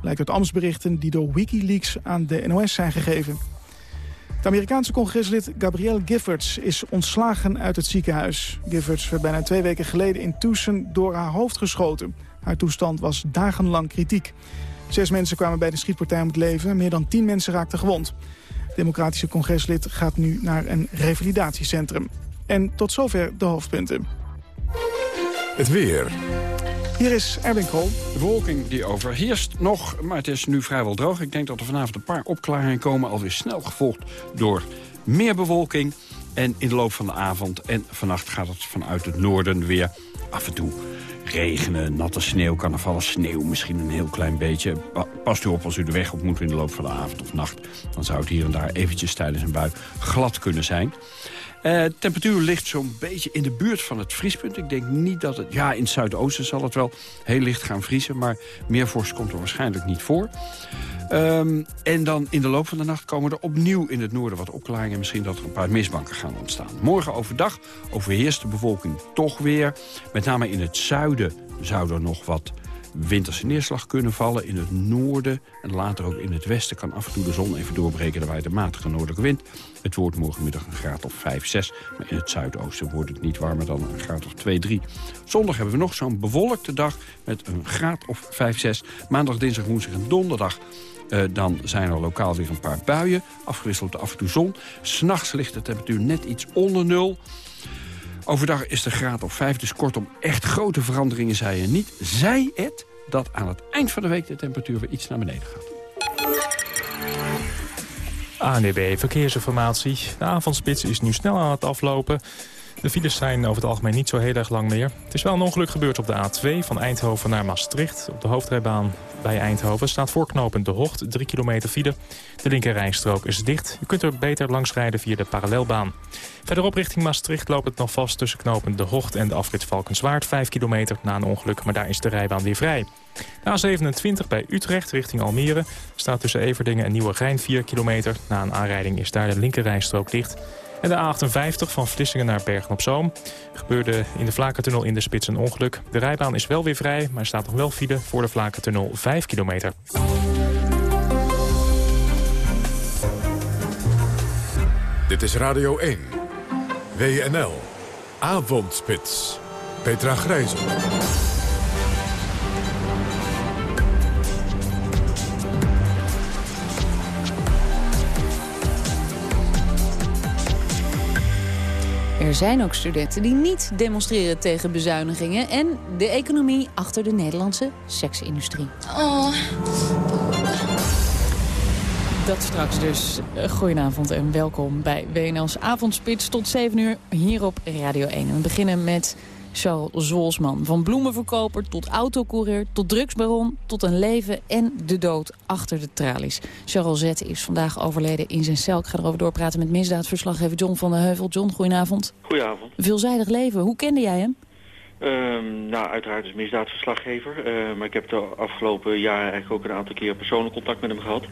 Blijkt uit ambtsberichten die door Wikileaks aan de NOS zijn gegeven. Het Amerikaanse congreslid Gabrielle Giffords is ontslagen uit het ziekenhuis. Giffords werd bijna twee weken geleden in Tucson door haar hoofd geschoten. Haar toestand was dagenlang kritiek. Zes mensen kwamen bij de schietpartij om het leven. Meer dan tien mensen raakten gewond. Het democratische congreslid gaat nu naar een revalidatiecentrum. En tot zover de hoofdpunten. Het weer. Hier is Erwin Kool. De bewolking die overheerst nog, maar het is nu vrijwel droog. Ik denk dat er vanavond een paar opklaringen komen, alweer snel gevolgd door meer bewolking. En in de loop van de avond en vannacht gaat het vanuit het noorden weer af en toe regenen, natte sneeuw, kan er vallen sneeuw, misschien een heel klein beetje. Past u op als u de weg op moet in de loop van de avond of nacht. Dan zou het hier en daar eventjes tijdens een bui glad kunnen zijn. Uh, temperatuur ligt zo'n beetje in de buurt van het vriespunt. Ik denk niet dat het... Ja, in het zuidoosten zal het wel heel licht gaan vriezen... maar meer vorst komt er waarschijnlijk niet voor. Um, en dan in de loop van de nacht komen er opnieuw in het noorden wat opklaringen. Misschien dat er een paar mistbanken gaan ontstaan. Morgen overdag overheerst de bevolking toch weer. Met name in het zuiden zou er nog wat winterse neerslag kunnen vallen. In het noorden en later ook in het westen kan af en toe de zon even doorbreken. Waait een matige noordelijke wind. Het wordt morgenmiddag een graad of 5, 6. Maar in het zuidoosten wordt het niet warmer dan een graad of 2, 3. Zondag hebben we nog zo'n bewolkte dag met een graad of 5, 6. Maandag, dinsdag, woensdag en donderdag uh, dan zijn er lokaal weer een paar buien. Afgewisseld af en toe zon. S'nachts ligt de temperatuur net iets onder nul. Overdag is de graad of 5, dus kortom echt grote veranderingen zei je niet. Zij het dat aan het eind van de week de temperatuur weer iets naar beneden gaat. ANDB Verkeersinformatie. De avondspits is nu snel aan het aflopen. De files zijn over het algemeen niet zo heel erg lang meer. Het is wel een ongeluk gebeurd op de A2 van Eindhoven naar Maastricht. Op de hoofdrijbaan bij Eindhoven staat voorknopend De Hocht, 3 kilometer file. De linkerrijstrook is dicht. U kunt er beter langs rijden via de parallelbaan. Verderop richting Maastricht loopt het nog vast tussen knopend De Hocht en de afrit Valkenswaard. 5 kilometer na een ongeluk, maar daar is de rijbaan weer vrij. De A27 bij Utrecht richting Almere staat tussen Everdingen en Nieuwegein 4 kilometer. Na een aanrijding is daar de linkerrijstrook dicht. En de A58 van Vlissingen naar Bergen-op-Zoom gebeurde in de Vlakentunnel in de spits een ongeluk. De rijbaan is wel weer vrij, maar staat nog wel file voor de Vlakentunnel 5 kilometer. Dit is Radio 1. WNL. Avondspits. Petra Grijzen. Er zijn ook studenten die niet demonstreren tegen bezuinigingen... en de economie achter de Nederlandse seksindustrie. Oh. Dat straks dus. Goedenavond en welkom bij WNL's Avondspits tot 7 uur hier op Radio 1. we beginnen met Charles Zolsman. Van bloemenverkoper tot autocoureur, tot drugsbaron... tot een leven en de dood achter de tralies. Charles Zette is vandaag overleden in zijn cel. Ik ga erover doorpraten met misdaadverslaggever John van der Heuvel. John, goedenavond. Goedenavond. Veelzijdig leven. Hoe kende jij hem? Um, nou, uiteraard is misdaadverslaggever. Uh, maar ik heb de afgelopen jaar eigenlijk ook een aantal keer persoonlijk contact met hem gehad.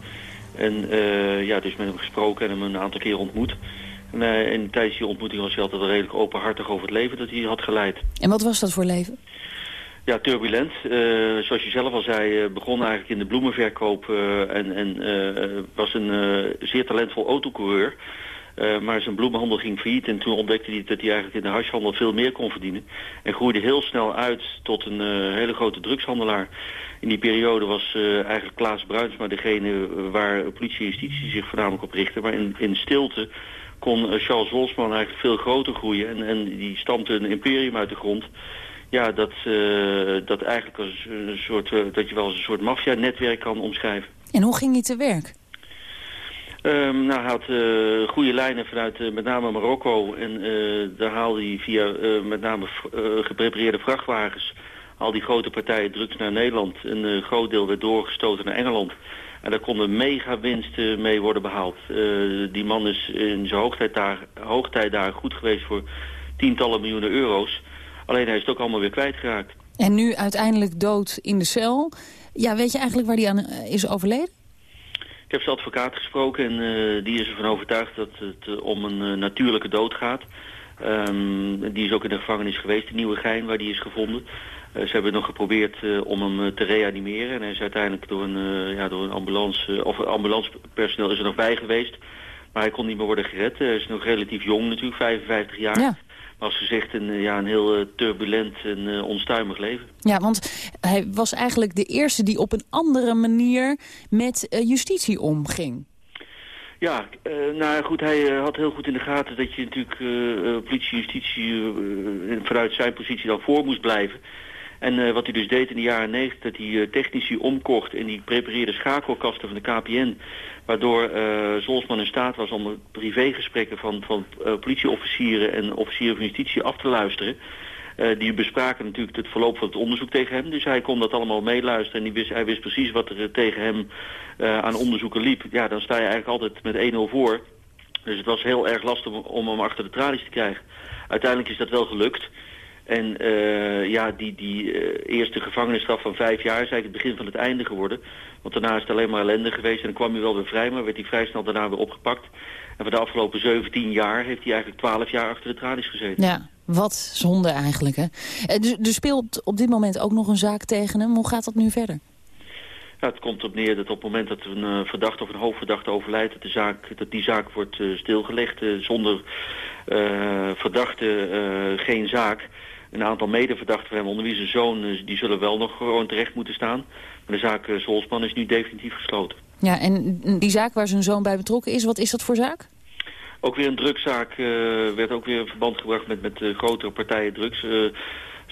En uh, ja, dus met hem gesproken en hem een aantal keer ontmoet. En, uh, en tijdens die ontmoeting was hij altijd redelijk openhartig over het leven dat hij had geleid. En wat was dat voor leven? Ja, turbulent. Uh, zoals je zelf al zei, uh, begon eigenlijk in de bloemenverkoop uh, en, en was een zeer talentvol autocoureur. maar zijn bloemenhandel ging failliet en toen ontdekte hij dat hij eigenlijk in de hashhandel veel meer kon verdienen. En groeide heel snel uit tot een hele grote drugshandelaar. In die periode was eigenlijk Klaas Bruinsma degene waar politie en justitie zich voornamelijk op richtte. Maar in, in stilte kon Charles Wolfsman eigenlijk veel groter groeien en, en die stampte een imperium uit de grond ja, dat, uh, dat eigenlijk als een soort, uh, dat je wel als een soort maffia-netwerk kan omschrijven. En hoe ging hij te werk? Um, nou, hij had uh, goede lijnen vanuit met name Marokko. En daar haalde hij via met name geprepareerde vrachtwagens... al die grote partijen drugs naar Nederland. Een groot deel werd doorgestoten naar Engeland. En daar konden mega winsten mee worden behaald. die man is in zijn hoogtijd daar, hoogtijd daar goed geweest voor tientallen miljoenen euro's. Alleen hij is het ook allemaal weer kwijtgeraakt. En nu uiteindelijk dood in de cel. Ja, weet je eigenlijk waar hij aan eh, is overleden? Ik heb zijn advocaat gesproken en uh, die is ervan overtuigd dat het uh, om een uh, natuurlijke dood gaat. Um, die is ook in de gevangenis geweest, de Nieuwe Gein, waar die is gevonden. Ze hebben nog geprobeerd om hem te reanimeren. En hij is uiteindelijk door een, ja, door een ambulance, of ambulancepersoneel is er nog bij geweest. Maar hij kon niet meer worden gered. Hij is nog relatief jong natuurlijk, 55 jaar. Ja als gezegd een, ja, een heel turbulent en onstuimig leven. Ja, want hij was eigenlijk de eerste die op een andere manier met justitie omging. Ja, nou goed, hij had heel goed in de gaten dat je natuurlijk politie en justitie vanuit zijn positie dan voor moest blijven. En wat hij dus deed in de jaren negentig, dat hij technici omkocht en die prepareerde schakelkasten van de KPN Waardoor uh, in staat was om privégesprekken van, van uh, politieofficieren en officieren van justitie af te luisteren. Uh, die bespraken natuurlijk het verloop van het onderzoek tegen hem. Dus hij kon dat allemaal meeluisteren en die wist, hij wist precies wat er tegen hem aan onderzoeken liep. Ja, dan sta je eigenlijk altijd met 1-0 voor. Dus het was heel erg lastig om hem achter de tralies te krijgen. Uiteindelijk is dat wel gelukt. En uh, ja, die, die uh, eerste gevangenisstraf van vijf jaar is eigenlijk het begin van het einde geworden. Want daarna is het alleen maar ellende geweest en dan kwam hij wel weer vrij, maar werd hij vrij snel daarna weer opgepakt. En voor de afgelopen 17 jaar heeft hij eigenlijk 12 jaar achter de tralies gezeten. Ja, wat zonde eigenlijk, hè? Er, er speelt op dit moment ook nog een zaak tegen hem. Hoe gaat dat nu verder? Ja, het komt op neer dat op het moment dat een uh, verdachte of een hoofdverdachte overlijdt... dat, de zaak, dat die zaak wordt uh, stilgelegd. Uh, zonder verdachte geen zaak. Een aantal medeverdachten van hem, onder wie zijn zoon... die zullen wel nog gewoon terecht moeten staan. Maar de zaak Zolsman is nu definitief gesloten. Ja, en die zaak waar zijn zoon bij betrokken is, wat is dat voor zaak? Ook weer een drugszaak werd ook weer in verband gebracht met, met grotere partijen drugs...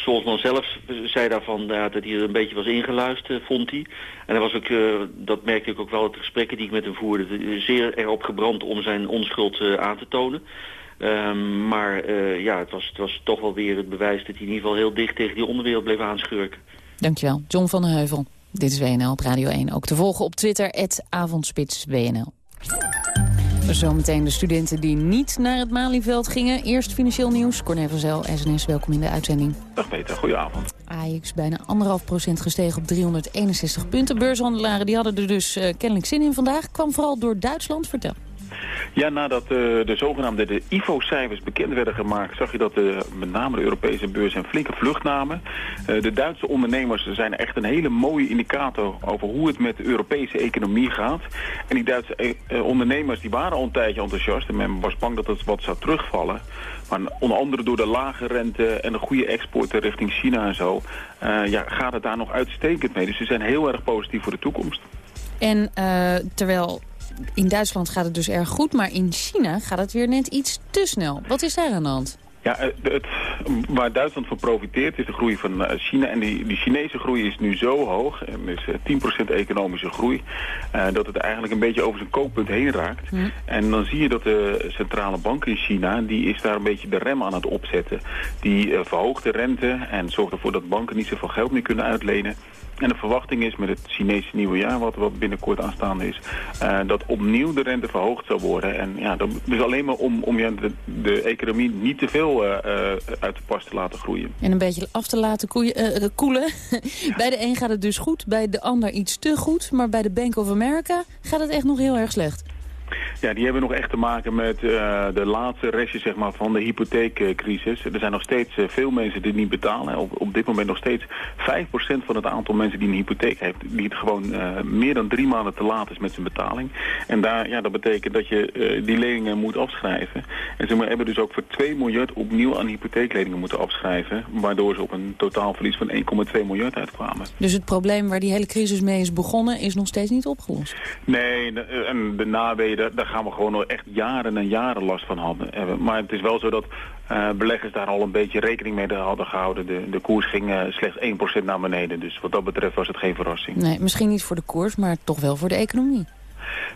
Solsman zelf zei daarvan ja, dat hij er een beetje was ingeluisterd, vond hij. En hij was ook, uh, dat merkte ik ook wel uit de gesprekken die ik met hem voerde, zeer erop gebrand om zijn onschuld uh, aan te tonen. Um, maar uh, ja, het was, het was toch wel weer het bewijs dat hij in ieder geval heel dicht tegen die onderwereld bleef aanschurken. Dankjewel. John van den Heuvel. Dit is WNL op Radio 1. Ook te volgen op Twitter, avondspitswnl. Zometeen de studenten die niet naar het Malieveld gingen. Eerst financieel nieuws. Corné van Zel, SNS, welkom in de uitzending. Dag Peter, goedenavond. AX bijna anderhalf procent gestegen op 361 punten. Beurshandelaren die hadden er dus uh, kennelijk zin in vandaag. Kwam vooral door Duitsland. Vertel. Ja, nadat uh, de zogenaamde de IFO-cijfers bekend werden gemaakt... zag je dat de, met name de Europese beurs een flinke vlucht namen. Uh, de Duitse ondernemers zijn echt een hele mooie indicator... over hoe het met de Europese economie gaat. En die Duitse ondernemers die waren al een tijdje enthousiast... en men was bang dat het wat zou terugvallen. Maar onder andere door de lage rente en de goede exporten richting China en zo... ja, gaat het daar nog uitstekend mee. Dus ze zijn heel erg positief voor de toekomst. En terwijl in Duitsland gaat het dus erg goed, maar in China gaat het weer net iets te snel. Wat is daar aan de hand? Ja, het, waar Duitsland van profiteert is de groei van eh, China. En die, die Chinese groei is nu zo hoog, en is 10% eh, economische groei, uh, dat het eigenlijk een beetje over zijn kooppunt heen raakt. Hm. En dan zie je dat de centrale bank in China, die is daar een beetje de rem aan het opzetten. Die uh, verhoogt de rente en zorgt ervoor dat banken niet zoveel geld meer kunnen uitlenen. En de verwachting is met het Chinese nieuwe jaar, wat, wat binnenkort aanstaande is, uh, dat opnieuw de rente verhoogd zal worden. En ja, dat is alleen maar om, om ja, de, de economie niet te veel uh, uit de pas te laten groeien. En een beetje af te laten koeien, koelen. bij de een gaat het dus goed, bij de ander iets te goed. Maar bij de Bank of America gaat het echt nog heel erg slecht. Ja, die hebben nog echt te maken met uh, de laatste restjes zeg maar, van de hypotheekcrisis. Er zijn nog steeds uh, veel mensen die niet betalen. Op, op dit moment nog steeds 5% van het aantal mensen die een hypotheek heeft... die het gewoon uh, meer dan drie maanden te laat is met zijn betaling. En daar, ja, dat betekent dat je die leningen moet afschrijven. En ze hebben dus ook voor 2 miljard opnieuw aan hypotheekleningen moeten afschrijven... waardoor ze op een totaalverlies van 1,2 miljard uitkwamen. Dus het probleem waar die hele crisis mee is begonnen... is nog steeds niet opgelost? Nee, en de naweeën, daar gaan we gewoon nog echt jaren en jaren last van hebben. Maar het is wel zo dat uh, beleggers daar al een beetje rekening mee hadden gehouden. De, de koers ging uh, slechts 1% naar beneden. Dus wat dat betreft was het geen verrassing. Nee, misschien niet voor de koers, maar toch wel voor de economie.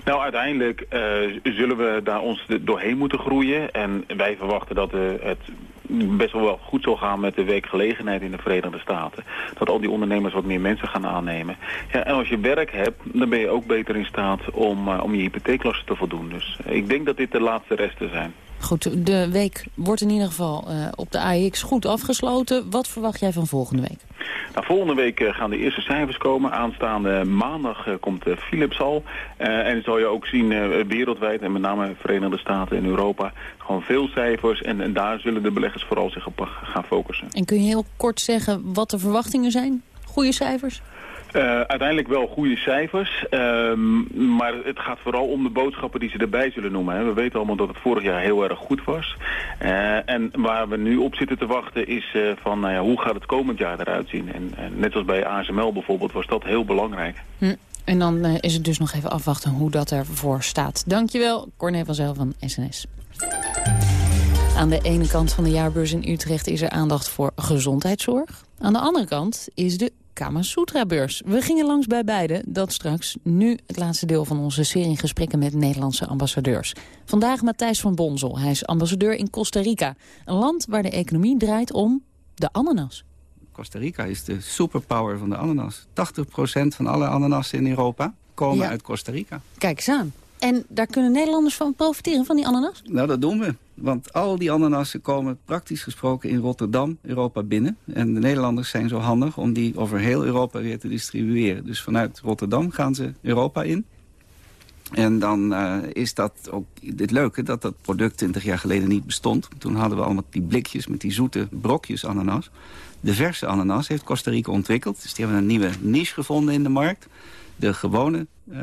Nou, uiteindelijk uh, zullen we daar ons doorheen moeten groeien. En wij verwachten dat uh, het best wel, goed zal gaan met de weekgelegenheid in de Verenigde Staten. Dat al die ondernemers wat meer mensen gaan aannemen. Ja, en als je werk hebt, dan ben je ook beter in staat om, uh, om je hypotheeklassen te voldoen. Dus ik denk dat dit de laatste resten zijn. Goed, de week wordt in ieder geval uh, op de AX goed afgesloten. Wat verwacht jij van volgende week? Nou, volgende week uh, gaan de eerste cijfers komen. Aanstaande maandag uh, komt Philips al. en dat zal je ook zien wereldwijd en met name Verenigde Staten en Europa. Gewoon veel cijfers en, en daar zullen de beleggers vooral zich op gaan focussen. En kun je heel kort zeggen wat de verwachtingen zijn? Goede cijfers? Uh, uiteindelijk wel goede cijfers, um, maar het gaat vooral om de boodschappen die ze erbij zullen noemen. We weten allemaal dat het vorig jaar heel erg goed was. Uh, en waar we nu op zitten te wachten is uh, van nou hoe gaat het komend jaar eruit zien. En, net als bij ASML bijvoorbeeld was dat heel belangrijk. Hm. En dan is het dus nog even afwachten hoe dat ervoor staat. Dankjewel, Corné van Zel van SNS. Aan de ene kant van de jaarbeurs in Utrecht is er aandacht voor gezondheidszorg. Aan de andere kant is de Kamasutra-beurs. We gingen langs bij beide, dat straks. Nu het laatste deel van onze serie gesprekken met Nederlandse ambassadeurs. Vandaag Matthijs van Bonzel. Hij is ambassadeur in Costa Rica. Een land waar de economie draait om de ananas. Costa Rica is de superpower van de ananas. 80% van alle ananassen in Europa komen ja. uit Costa Rica. Kijk eens aan. En daar kunnen Nederlanders van profiteren, van die ananas? Nou, dat doen we. Want al die ananassen komen praktisch gesproken in Rotterdam, Europa binnen. En de Nederlanders zijn zo handig om die over heel Europa weer te distribueren. Dus vanuit Rotterdam gaan ze Europa in. En dan uh, is dat ook het leuke dat dat product 20 jaar geleden niet bestond. Toen hadden we allemaal die blikjes met die zoete brokjes ananas. De verse ananas heeft Costa Rica ontwikkeld. Dus die hebben een nieuwe niche gevonden in de markt. De gewone uh,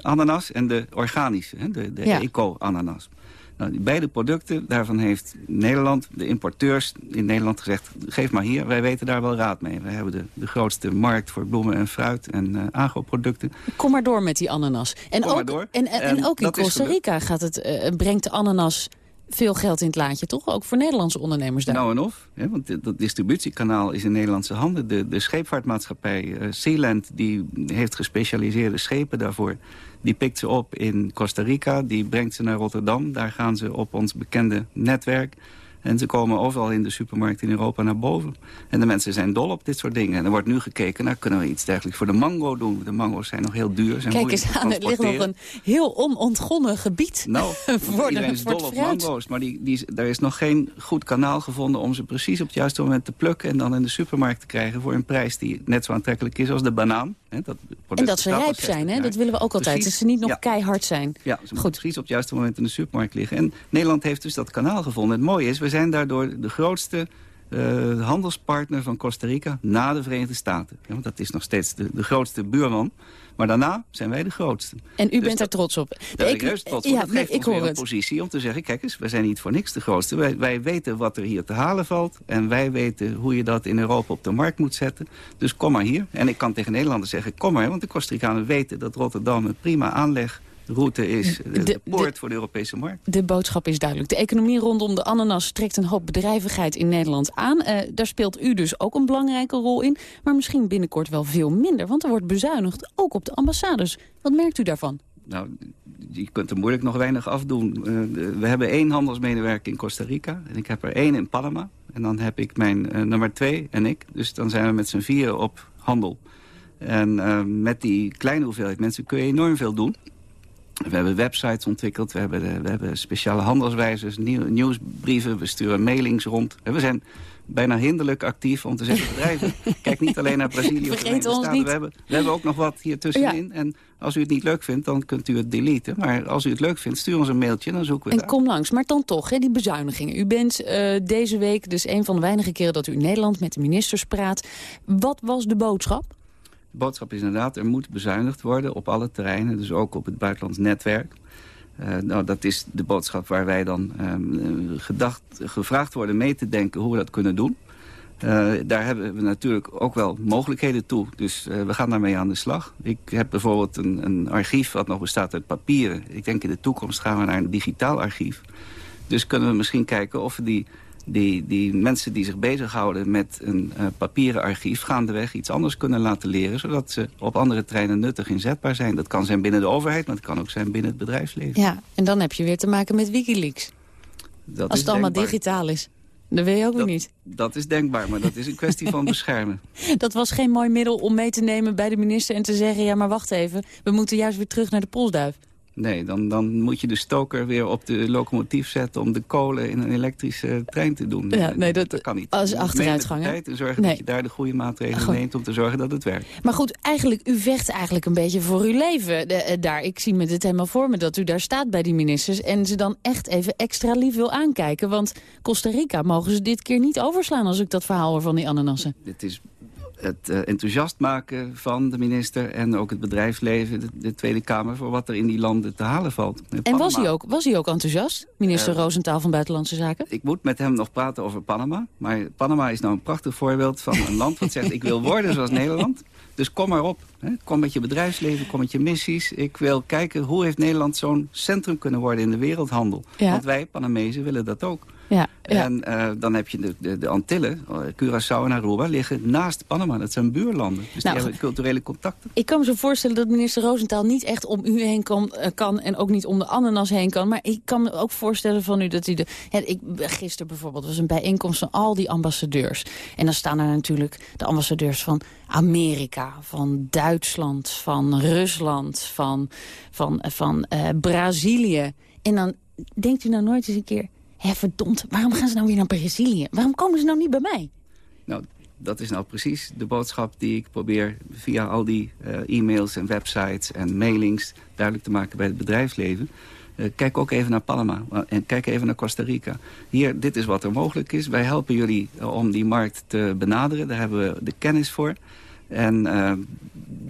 ananas en de organische, hè, de, de ja. eco-ananas. Nou, die beide producten, daarvan heeft Nederland, de importeurs in Nederland gezegd... geef maar hier, wij weten daar wel raad mee. We hebben de, de grootste markt voor bloemen en fruit en uh, agroproducten. Kom maar door met die ananas. En, Kom ook, maar door. En, en, en, en ook in Costa Rica gaat het, uh, brengt de ananas veel geld in het laadje, toch? Ook voor Nederlandse ondernemers daar. Nou en of, hè, want dat distributiekanaal is in Nederlandse handen. De, de scheepvaartmaatschappij uh, Sealand die heeft gespecialiseerde schepen daarvoor. Die pikt ze op in Costa Rica, die brengt ze naar Rotterdam. Daar gaan ze op ons bekende netwerk. En ze komen overal in de supermarkt in Europa naar boven. En de mensen zijn dol op dit soort dingen. En er wordt nu gekeken, nou kunnen we iets dergelijks voor de mango doen. De mango's zijn nog heel duur. Zijn Kijk eens aan, het ligt nog een heel onontgonnen gebied. Nou, voor iedereen is dol op mango's. Maar die, die, daar is nog geen goed kanaal gevonden om ze precies op het juiste moment te plukken. En dan in de supermarkt te krijgen voor een prijs die net zo aantrekkelijk is als de banaan. Dat en dat ze rijp zijn, hè? dat willen we ook altijd. Precies, dat ze niet nog ja. keihard zijn. Ja, ze Goed. precies op het juiste moment in de supermarkt liggen. En Nederland heeft dus dat kanaal gevonden. Het mooie is, we zijn daardoor de grootste uh, handelspartner van Costa Rica na de Verenigde Staten. Ja, want dat is nog steeds de, de grootste buurman. Maar daarna zijn wij de grootste. En u dus bent daar trots op? Daar ben ik juist trots op. Ja, dat geeft nee, ik een positie om te zeggen... kijk eens, wij zijn niet voor niks de grootste. Wij, wij, weten wat er hier te halen valt. En wij weten hoe je dat in Europa op de markt moet zetten. Dus kom maar hier. En ik kan tegen Nederlanders zeggen, kom maar. Want de Costa Ricanen weten dat Rotterdam een prima aanleg route is de, de poort de, voor de Europese markt. De boodschap is duidelijk. De economie rondom de ananas trekt een hoop bedrijvigheid in Nederland aan. Uh, daar speelt u dus ook een belangrijke rol in. Maar misschien binnenkort wel veel minder. Want er wordt bezuinigd, ook op de ambassades. Wat merkt u daarvan? Nou, je kunt er moeilijk nog weinig afdoen. Uh, we hebben één handelsmedewerker in Costa Rica. En ik heb er één in Panama. En dan heb ik mijn uh, nummer twee en ik. Dus dan zijn we met z'n vieren op handel. En uh, met die kleine hoeveelheid mensen kun je enorm veel doen. We hebben websites ontwikkeld, we hebben, we hebben speciale handelswijzers, nieuw, nieuwsbrieven, we sturen mailings rond. We zijn bijna hinderlijk actief om te zeggen... bedrijven, kijk niet alleen naar Brazilië of de Verenigde niet. We hebben, we hebben ook nog wat hier tussenin. En als u het niet leuk vindt, dan kunt u het deleten. Maar als u het leuk vindt, stuur ons een mailtje, dan zoeken we En het uit. kom langs. Maar dan toch, hè, die bezuinigingen. U bent eh, deze week dus een van de weinige keren dat u in Nederland met de ministers praat. Wat was de boodschap? De boodschap is inderdaad, er moet bezuinigd worden op alle terreinen. Dus ook op het buitenlands netwerk. Eh, nou, dat is de boodschap waar wij dan ehm, eh, gedacht, gevraagd worden mee te denken hoe we dat kunnen doen. Eh, daar hebben we natuurlijk ook wel mogelijkheden toe. Dus we gaan daarmee aan de slag. Ik heb bijvoorbeeld een, een archief wat nog bestaat uit papieren. Ik denk in de toekomst gaan we naar een digitaal archief. Dus kunnen we misschien kijken of we die, die, die mensen die zich bezighouden met een eh, papieren archief... gaandeweg iets anders kunnen laten leren... zodat ze op andere terreinen nuttig inzetbaar zijn. Dat kan zijn binnen de overheid, maar het kan ook zijn binnen het bedrijfsleven. Ja, en dan heb je weer te maken met Wikileaks. Dat Als het allemaal denkbaar. digitaal is. Dat weet je ook weer niet. Dat is denkbaar, maar dat is een kwestie van beschermen. Dat was geen mooi middel om mee te nemen bij de minister en te zeggen... ja, maar wacht even, we moeten juist weer terug naar de polsduif. Nee, dan, dan moet je de stoker weer op de locomotief zetten... om de kolen in een elektrische trein te doen. Ja, nee, dat, kan niet. Als achteruitgang, hè? En zorgen Nee. dat je daar de goede maatregelen Goed. neemt... om te zorgen dat het werkt. Maar goed, eigenlijk, u vecht eigenlijk een beetje voor uw leven eh, daar. Ik zie me dit helemaal voor me, dat u daar staat bij die ministers... en ze dan echt even extra lief wil aankijken. Want Costa Rica mogen ze dit keer niet overslaan... als ik dat verhaal hoor van die ananassen. Dit is het eh, enthousiast maken van de minister... en ook het bedrijfsleven, de, de Tweede Kamer... voor wat er in die landen te halen valt. En was Panama- hij, ook, was hij ook enthousiast, minister Eh, Roosentaal van Buitenlandse Zaken? Ik moet met hem nog praten over Panama. Maar Panama is nou een prachtig voorbeeld van een land wat zegt... ik wil worden zoals Nederland. Dus kom maar op. Hè. Kom met je bedrijfsleven, kom met je missies. Ik wil kijken hoe heeft Nederland zo'n centrum kunnen worden in de wereldhandel. Ja. Want wij, Panamezen, willen dat ook. Ja, ja. En eh, dan heb je de, de, de Antillen, eh, Curaçao en Aruba, liggen naast Panama. Dat zijn buurlanden. Dus Nou, die hebben culturele contacten. Ik kan me zo voorstellen dat minister Roosentaal niet echt om u heen kan, eh, kan... en ook niet om de ananas heen kan. Maar ik kan me ook voorstellen van u dat u de... Ja, ik, gisteren bijvoorbeeld was een bijeenkomst van al die ambassadeurs. En dan staan er natuurlijk de ambassadeurs van Amerika... van Duitsland, van Rusland, van, van, van Brazilië. En dan denkt u nou nooit eens een keer... Hé, verdomd, waarom gaan ze nou weer naar Brazilië? Waarom komen ze nou niet bij mij? Nou, dat is nou precies de boodschap die ik probeer via al die eh, e-mails en websites en mailings duidelijk te maken bij het bedrijfsleven. Eh, kijk ook even naar Panama eh, en kijk even naar Costa Rica. Hier, dit is wat er mogelijk is. Wij helpen jullie om die markt te benaderen. Daar hebben we de kennis voor. En eh,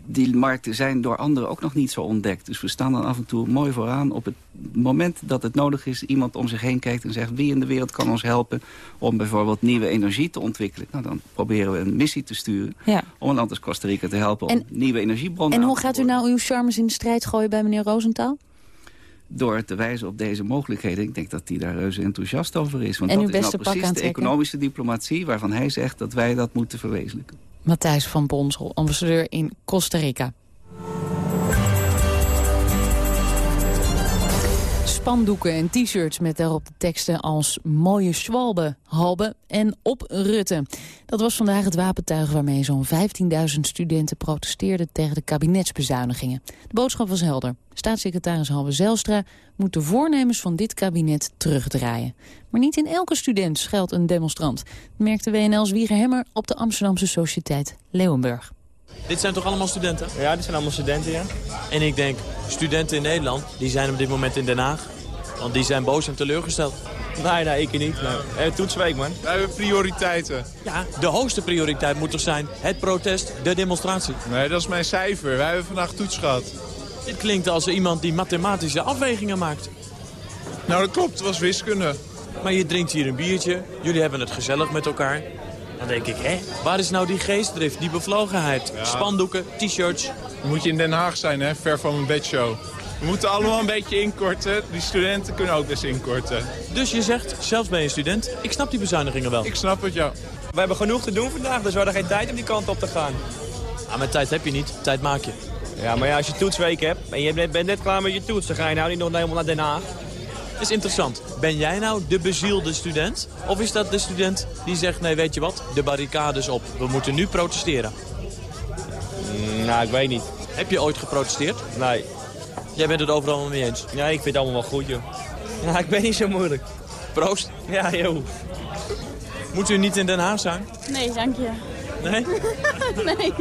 die markten zijn door anderen ook nog niet zo ontdekt. Dus we staan dan af en toe mooi vooraan op het moment dat het nodig is... iemand om zich heen kijkt en zegt wie in de wereld kan ons helpen... om bijvoorbeeld nieuwe energie te ontwikkelen. Nou, dan proberen we een missie te sturen... Ja. om een land als Costa Rica te helpen om nieuwe energiebronnen En hoe gaat u nou uw charmes in de strijd gooien bij meneer Roosentaal? door te wijzen op deze mogelijkheden. Ik denk dat hij daar reuze enthousiast over is. Want En dat is nou precies de economische diplomatie... waarvan hij zegt dat wij dat moeten verwezenlijken. Matthijs van Bonsel, ambassadeur in Costa Rica. Spandoeken en t-shirts met daarop de teksten als mooie Schwalbe, Halbe en op Rutte. Dat was vandaag het wapentuig waarmee zo'n 15.000 studenten protesteerden tegen de kabinetsbezuinigingen. De boodschap was helder. Staatssecretaris Halbe Zelstra moet de voornemens van dit kabinet terugdraaien. Maar niet in elke student schuilt een demonstrant, merkte WNL's Wieger Hemmer op de Amsterdamse sociëteit Leeuwenburg. Dit zijn toch allemaal studenten? Ja, dit zijn allemaal studenten, ja. En ik denk, studenten in Nederland, die zijn op dit moment in Den Haag. Want die zijn boos en teleurgesteld. Nee, nee, ik niet. Nee. Eh, toetsweek, man. Wij hebben prioriteiten. Ja, de hoogste prioriteit moet toch zijn het protest, de demonstratie. Nee, dat is mijn cijfer. Wij hebben vandaag toets gehad. Dit klinkt als iemand die mathematische afwegingen maakt. Nou, dat klopt. Het was wiskunde. Maar je drinkt hier een biertje, jullie hebben het gezellig met elkaar. Dan denk ik, hè, waar is nou die geestdrift, die bevlogenheid? Ja. Spandoeken, t-shirts. Moet je in Den Haag zijn, hè? Ver van mijn bedshow. We moeten allemaal een beetje inkorten. Die studenten kunnen ook best inkorten. Dus je zegt, zelfs bij een student, ik snap die bezuinigingen wel. Ik snap het, ja. We hebben genoeg te doen vandaag, dus we hadden geen tijd om die kant op te gaan. Ah, maar tijd heb je niet, tijd maak je. Ja, maar ja, als je toetsweek hebt en je bent, net klaar met je toets... dan ga je nou niet nog helemaal naar Den Haag. Het is interessant. Ben jij nou de bezielde student? Of is dat de student die zegt, nee weet je wat, de barricades op. We moeten nu protesteren. Mm, nou, ik weet niet. Heb je ooit geprotesteerd? Nee. Jij bent het overal mee eens? Ja, ik vind het allemaal wel goed, joh. Ja, ik ben niet zo moeilijk. Proost. Ja, joh. Moet u niet in Den Haag zijn? Nee, dank je. Nee? nee.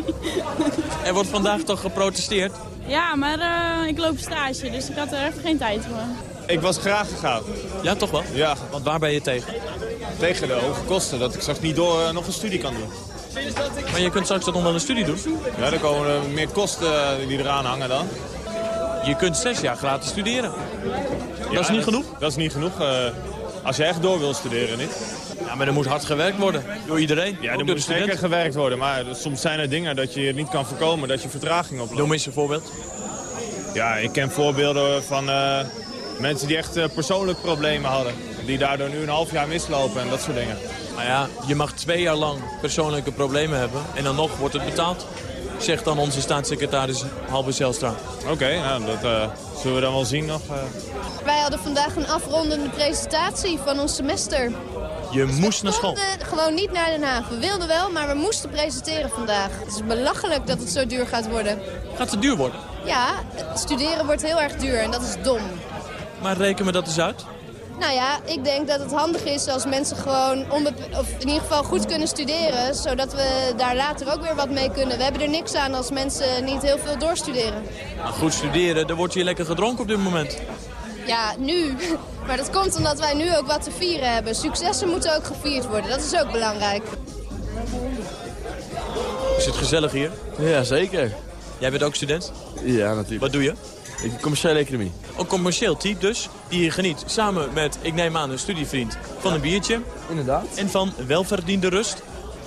Er wordt vandaag toch geprotesteerd? Ja, maar uh, ik loop stage, dus ik had er even geen tijd voor. Ik was graag gegaan. Ja, toch wel? Ja. Want waar ben je tegen? Tegen de hoge kosten, dat ik straks niet door uh, nog een studie kan doen. Maar je kunt straks dan nog wel een studie doen? Ja, dan komen er meer kosten die eraan hangen dan. Je kunt zes jaar gratis studeren. Ja, dat is niet dat, genoeg? Dat is niet genoeg. Uh, als je echt door wil studeren, niet. Ja, maar er moet hard gewerkt worden. Door iedereen. Ja, er moet zeker gewerkt worden. Maar soms zijn er dingen dat je niet kan voorkomen. Dat je vertraging oploopt. Noem eens een voorbeeld. Ja, ik ken voorbeelden van uh, mensen die echt uh, persoonlijk problemen hadden. Die daardoor nu een half jaar mislopen en dat soort dingen. Maar ja, je mag twee jaar lang persoonlijke problemen hebben. En dan nog wordt het betaald. Zegt dan onze staatssecretaris Halbe Zelstra. Oké, okay, nou, dat uh, zullen we dan wel zien nog. Wij hadden vandaag een afrondende presentatie van ons semester. Je dus moest naar school? We gewoon niet naar Den Haag. We wilden wel, maar we moesten presenteren vandaag. Het is belachelijk dat het zo duur gaat worden. Gaat het duur worden? Ja, studeren wordt heel erg duur en dat is dom. Maar rekenen we dat eens uit? Nou ja, ik denk dat het handig is als mensen gewoon of in ieder geval goed kunnen studeren. Zodat we daar later ook weer wat mee kunnen. We hebben er niks aan als mensen niet heel veel doorstuderen. Nou, goed studeren, dan wordt hier lekker gedronken op dit moment. Ja, nu. Maar dat komt omdat wij nu ook wat te vieren hebben. Successen moeten ook gevierd worden. Dat is ook belangrijk. Is het gezellig hier? Ja, zeker. Jij bent ook student? Ja, natuurlijk. Wat doe je? Commerciële economie. Een commercieel type dus, die hier geniet samen met, ik neem aan, een studievriend van een biertje. Inderdaad. En van welverdiende rust.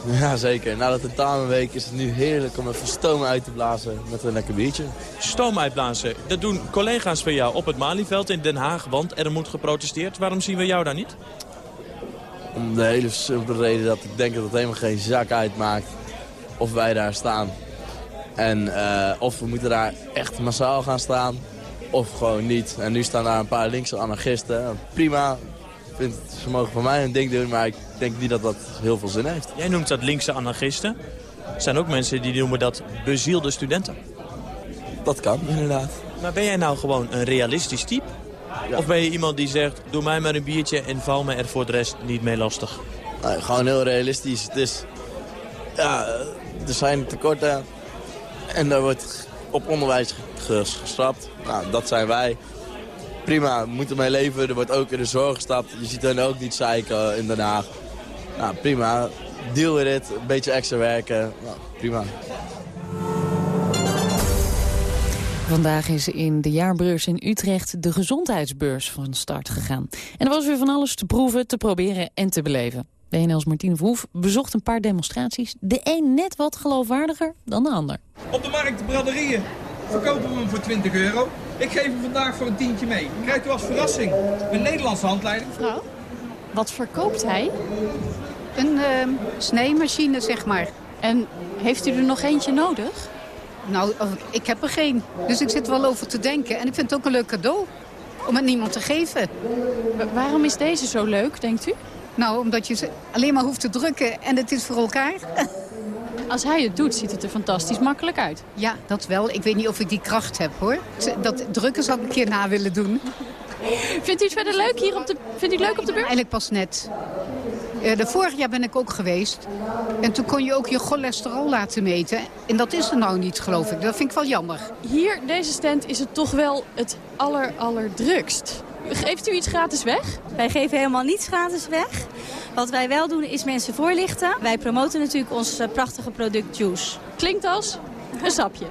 Ja, zeker. Na de tentamenweek is het nu heerlijk om even stoom uit te blazen met een lekker biertje. Stoom uitblazen, dat doen collega's van jou op het Malieveld in Den Haag, want er moet geprotesteerd. Waarom zien we jou daar niet? Om de hele simpele reden dat ik denk dat het helemaal geen zak uitmaakt of wij daar staan. En uh, of we moeten daar echt massaal gaan staan, of gewoon niet. En nu staan daar een paar linkse anarchisten. Prima, vind ze mogen van mij een ding doen, maar ik denk niet dat dat heel veel zin heeft. Jij noemt dat linkse anarchisten. Er zijn ook mensen die noemen dat bezielde studenten. Dat kan, inderdaad. Maar ben jij nou gewoon een realistisch type? Ja. Of ben je iemand die zegt, doe mij maar een biertje en val me er voor de rest niet mee lastig? Nee, gewoon heel realistisch. Het is, ja, er zijn tekorten en daar wordt op onderwijs gestrapt. Nou, dat zijn wij. Prima, moeten mee leven. Er wordt ook in de zorg gestapt. Je ziet hen ook niet zeiken in Den Haag. Nou, prima. Deal with it. Een beetje extra werken. Nou, prima. Vandaag is in de jaarbeurs in Utrecht de gezondheidsbeurs van start gegaan. En er was weer van alles te proeven, te proberen en te beleven. WNL's Martine Verhoef bezocht een paar demonstraties. De een net wat geloofwaardiger dan de ander. Op de markt de braderieën verkopen we hem voor 20 euro. Ik geef hem vandaag voor een tientje mee. Krijgt u als verrassing een Nederlandse handleiding. Mevrouw, wat verkoopt hij? Een uh, snijmachine, zeg maar. En heeft u er nog eentje nodig? Nou, ik heb er geen. Dus ik zit wel over te denken. En ik vind het ook een leuk cadeau om het niemand te geven. waarom is deze zo leuk, denkt u? Nou, omdat je alleen maar hoeft te drukken en het is voor elkaar. Als hij het doet, ziet het er fantastisch makkelijk uit. Ja, dat wel. Ik weet niet of ik die kracht heb, hoor. Dat drukken zou ik een keer na willen doen. Vindt u het verder leuk hier op de, vindt u het leuk op de beurs? Eigenlijk pas net. Uh, de vorig jaar ben ik ook geweest. En toen kon je ook je cholesterol laten meten. En dat is er nou niet, geloof ik. Dat vind ik wel jammer. Hier, deze stand, is het toch wel het aller, allerdrukst. Geeft u iets gratis weg? Wij geven helemaal niets gratis weg. Wat wij wel doen is mensen voorlichten. Wij promoten natuurlijk ons prachtige product Juice. Klinkt als een sapje.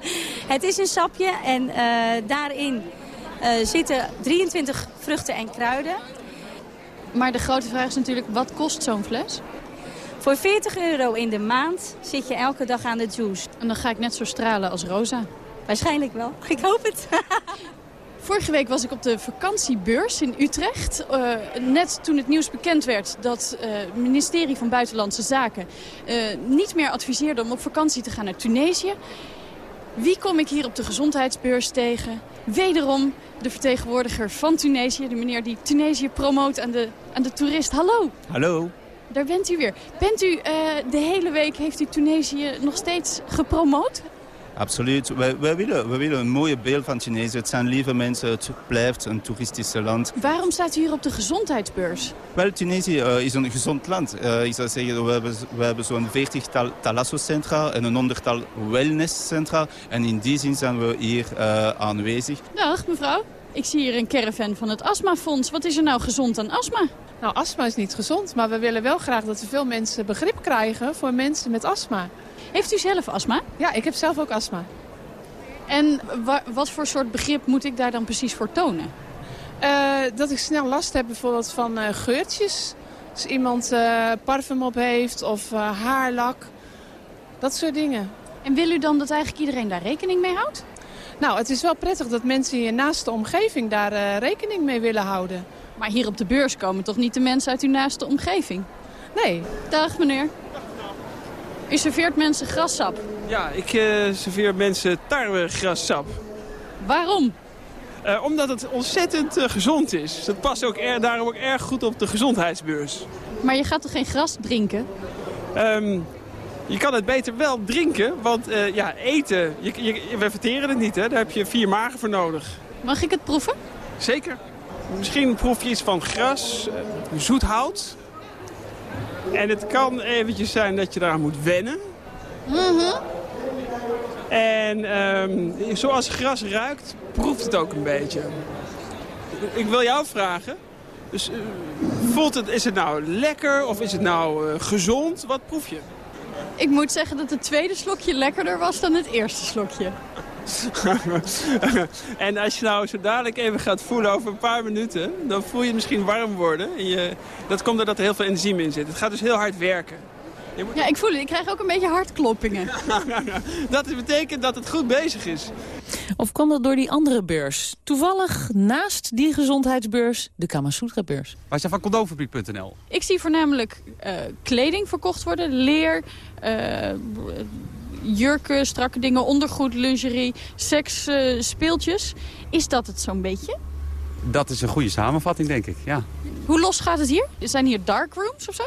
het is een sapje en uh, daarin uh, zitten 23 vruchten en kruiden. Maar de grote vraag is natuurlijk, wat kost zo'n fles? Voor 40 euro in de maand zit je elke dag aan de juice. En dan ga ik net zo stralen als Rosa. Waarschijnlijk wel. Ik hoop het. Vorige week was ik op de vakantiebeurs in Utrecht. Uh, net toen het nieuws bekend werd dat uh, het ministerie van Buitenlandse Zaken... Uh, niet meer adviseerde om op vakantie te gaan naar Tunesië. Wie kom ik hier op de gezondheidsbeurs tegen? Wederom de vertegenwoordiger van Tunesië. De meneer die Tunesië promoot aan de, aan de toerist. Hallo. Hallo. Daar bent u weer. Bent u de hele week, heeft u Tunesië nog steeds gepromoot? Absoluut. We, we, willen, we willen een mooie beeld van Chinezen. Het zijn lieve mensen, het blijft een toeristisch land. Waarom staat u hier op de gezondheidsbeurs? Wel, Tunesië uh, is een gezond land. Uh, ik zou zeggen, we hebben, we hebben zo'n veertigtal Thalasso-centra en een honderdtal wellnesscentra. En in die zin zijn we hier uh, aanwezig. Dag mevrouw. Ik zie hier een caravan van het astmafonds. Wat is er nou gezond aan astma? Nou, astma is niet gezond, maar we willen wel graag dat er veel mensen begrip krijgen voor mensen met astma. Heeft u zelf astma? Ja, ik heb zelf ook astma. En wa wat voor soort begrip moet ik daar dan precies voor tonen? Uh, dat ik snel last heb bijvoorbeeld van uh, geurtjes. Als iemand uh, parfum op heeft of haarlak. Dat soort dingen. En wil u dan dat eigenlijk iedereen daar rekening mee houdt? Nou, het is wel prettig dat mensen in je naaste omgeving daar rekening mee willen houden. Maar hier op de beurs komen toch niet de mensen uit uw naaste omgeving? Nee. Dag meneer. U serveert mensen grassap. Ja, ik uh, serveer mensen tarwegrassap. Waarom? Uh, omdat het ontzettend uh, gezond is. Dat past ook er, daarom ook erg goed op de gezondheidsbeurs. Maar je gaat toch geen gras drinken? Um, je kan het beter wel drinken, want ja, eten, je, je, we verteren het niet, hè? daar heb je vier magen voor nodig. Mag ik het proeven? Zeker. Misschien proef je iets van gras, zoet hout. En het kan eventjes zijn dat je daar moet wennen. Mm En um, zoals gras ruikt, proeft het ook een beetje. Ik wil jou vragen. Dus, uh, voelt het, is het nou lekker of is het nou uh, gezond? Wat proef je? Ik moet zeggen dat het tweede slokje lekkerder was dan het eerste slokje. en als je nou zo dadelijk even gaat voelen over een paar minuten... dan voel je het misschien warm worden. En je, dat komt doordat er heel veel enzym in zit. Het gaat dus heel hard werken. Ja, ik voel het. Ik krijg ook een beetje hartkloppingen. dat betekent dat het goed bezig is. Of kwam dat door die andere beurs? Toevallig naast die gezondheidsbeurs de Kamasutra-beurs. Wij zijn van condoomfabriek.nl. Ik zie voornamelijk uh, kleding verkocht worden. Leer, uh, jurken, strakke dingen, ondergoed, lingerie, seks, uh, speeltjes. Is dat het zo'n beetje? Dat is een goede samenvatting, denk ik, ja. Hoe los gaat het hier? Zijn hier darkrooms of zo?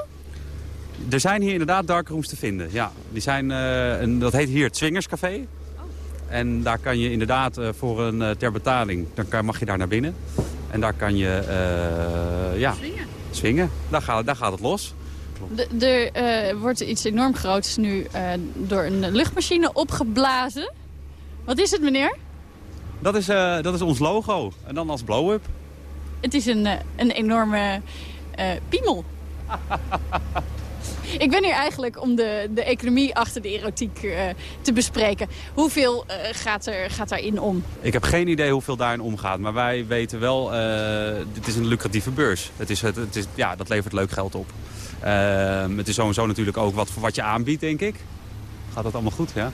Er zijn hier inderdaad darkrooms te vinden, ja. Die zijn, uh, een, dat heet hier het Swingerscafé. En daar kan je inderdaad uh, voor een ter betaling, dan kan, mag je daar naar binnen. En daar kan je, ja, swingen. swingen. Daar, gaat, daar gaat het los. Er uh, wordt iets enorm groots nu uh, door een luchtmachine opgeblazen. Wat is het, meneer? Dat is, uh, dat is ons logo. En dan als blow-up. Het is een, een enorme piemel. Ik ben hier eigenlijk om de, de economie achter de erotiek uh, te bespreken. Hoeveel uh, gaat, er, gaat daarin om? Ik heb geen idee hoeveel daarin omgaat. Maar wij weten wel, uh, dit is een lucratieve beurs. Het is, het, het is, ja, dat levert leuk geld op. Uh, het is sowieso natuurlijk ook wat, wat je aanbiedt, denk ik. Gaat dat allemaal goed, ja?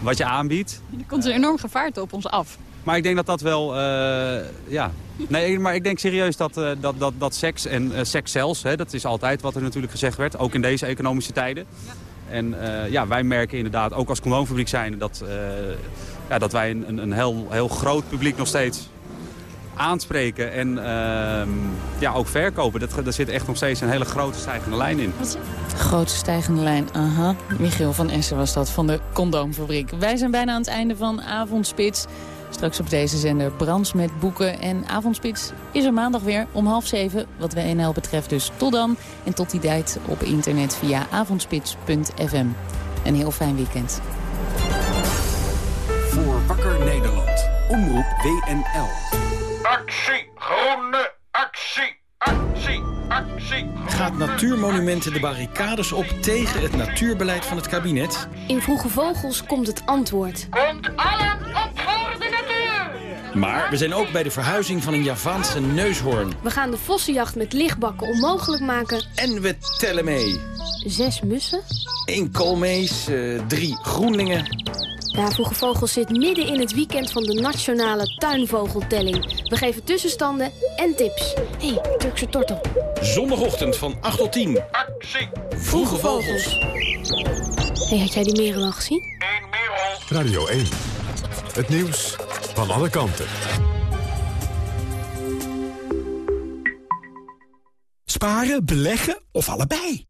Wat je aanbiedt. Er komt een enorm gevaar op ons af. Maar ik denk dat dat wel, uh, ja... Nee, maar ik denk serieus dat, uh, dat, dat, dat seks en uh, seks zelfs, hè, dat is altijd wat er natuurlijk gezegd werd. Ook in deze economische tijden. Ja. En ja, wij merken inderdaad, ook als condoomfabriek zijn, dat, ja, dat wij een, een heel, heel groot publiek nog steeds aanspreken en uh, ja, ook verkopen. Dat, daar zit echt nog steeds een hele grote stijgende lijn in. Grote stijgende lijn, aha. Michiel van Essen was dat van de condoomfabriek. Wij zijn bijna aan het einde van Avondspits. Straks op deze zender Brands met boeken. En Avondspits is er maandag weer om half zeven, wat WNL betreft. Dus tot dan en tot die tijd op internet via avondspits.fm. Een heel fijn weekend. Voor Wakker Nederland. Omroep WNL. Actie, groene actie, actie, actie. Gaat Natuurmonumenten de barricades op tegen het natuurbeleid van het kabinet? In Vroege Vogels komt het antwoord. Komt allen op voor de natuur! Maar we zijn ook bij de verhuizing van een Javaanse neushoorn. We gaan de vossenjacht met lichtbakken onmogelijk maken. En we tellen mee. Zes mussen. Eén koolmees, uh, drie groenlingen. Ja, Vroege Vogels zit midden in het weekend van de nationale tuinvogeltelling. We geven tussenstanden en tips. Hé, hey, Turkse tortel. Zondagochtend van 8 tot 10. Actie! Vroege Vogels. Hé, hey, had jij die merel al gezien? Eén merel. Radio 1. Het nieuws van alle kanten. Sparen, beleggen of allebei?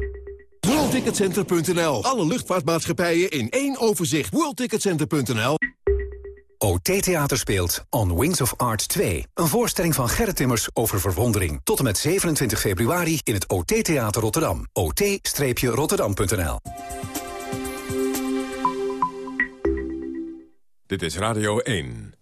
WorldTicketCenter.nl. Alle luchtvaartmaatschappijen in één overzicht. WorldTicketCenter.nl. OT Theater speelt On Wings of Art 2. Een voorstelling van Gerrit Timmers over verwondering. Tot en met 27 februari in het OT Theater Rotterdam. ot-rotterdam.nl Dit is Radio 1.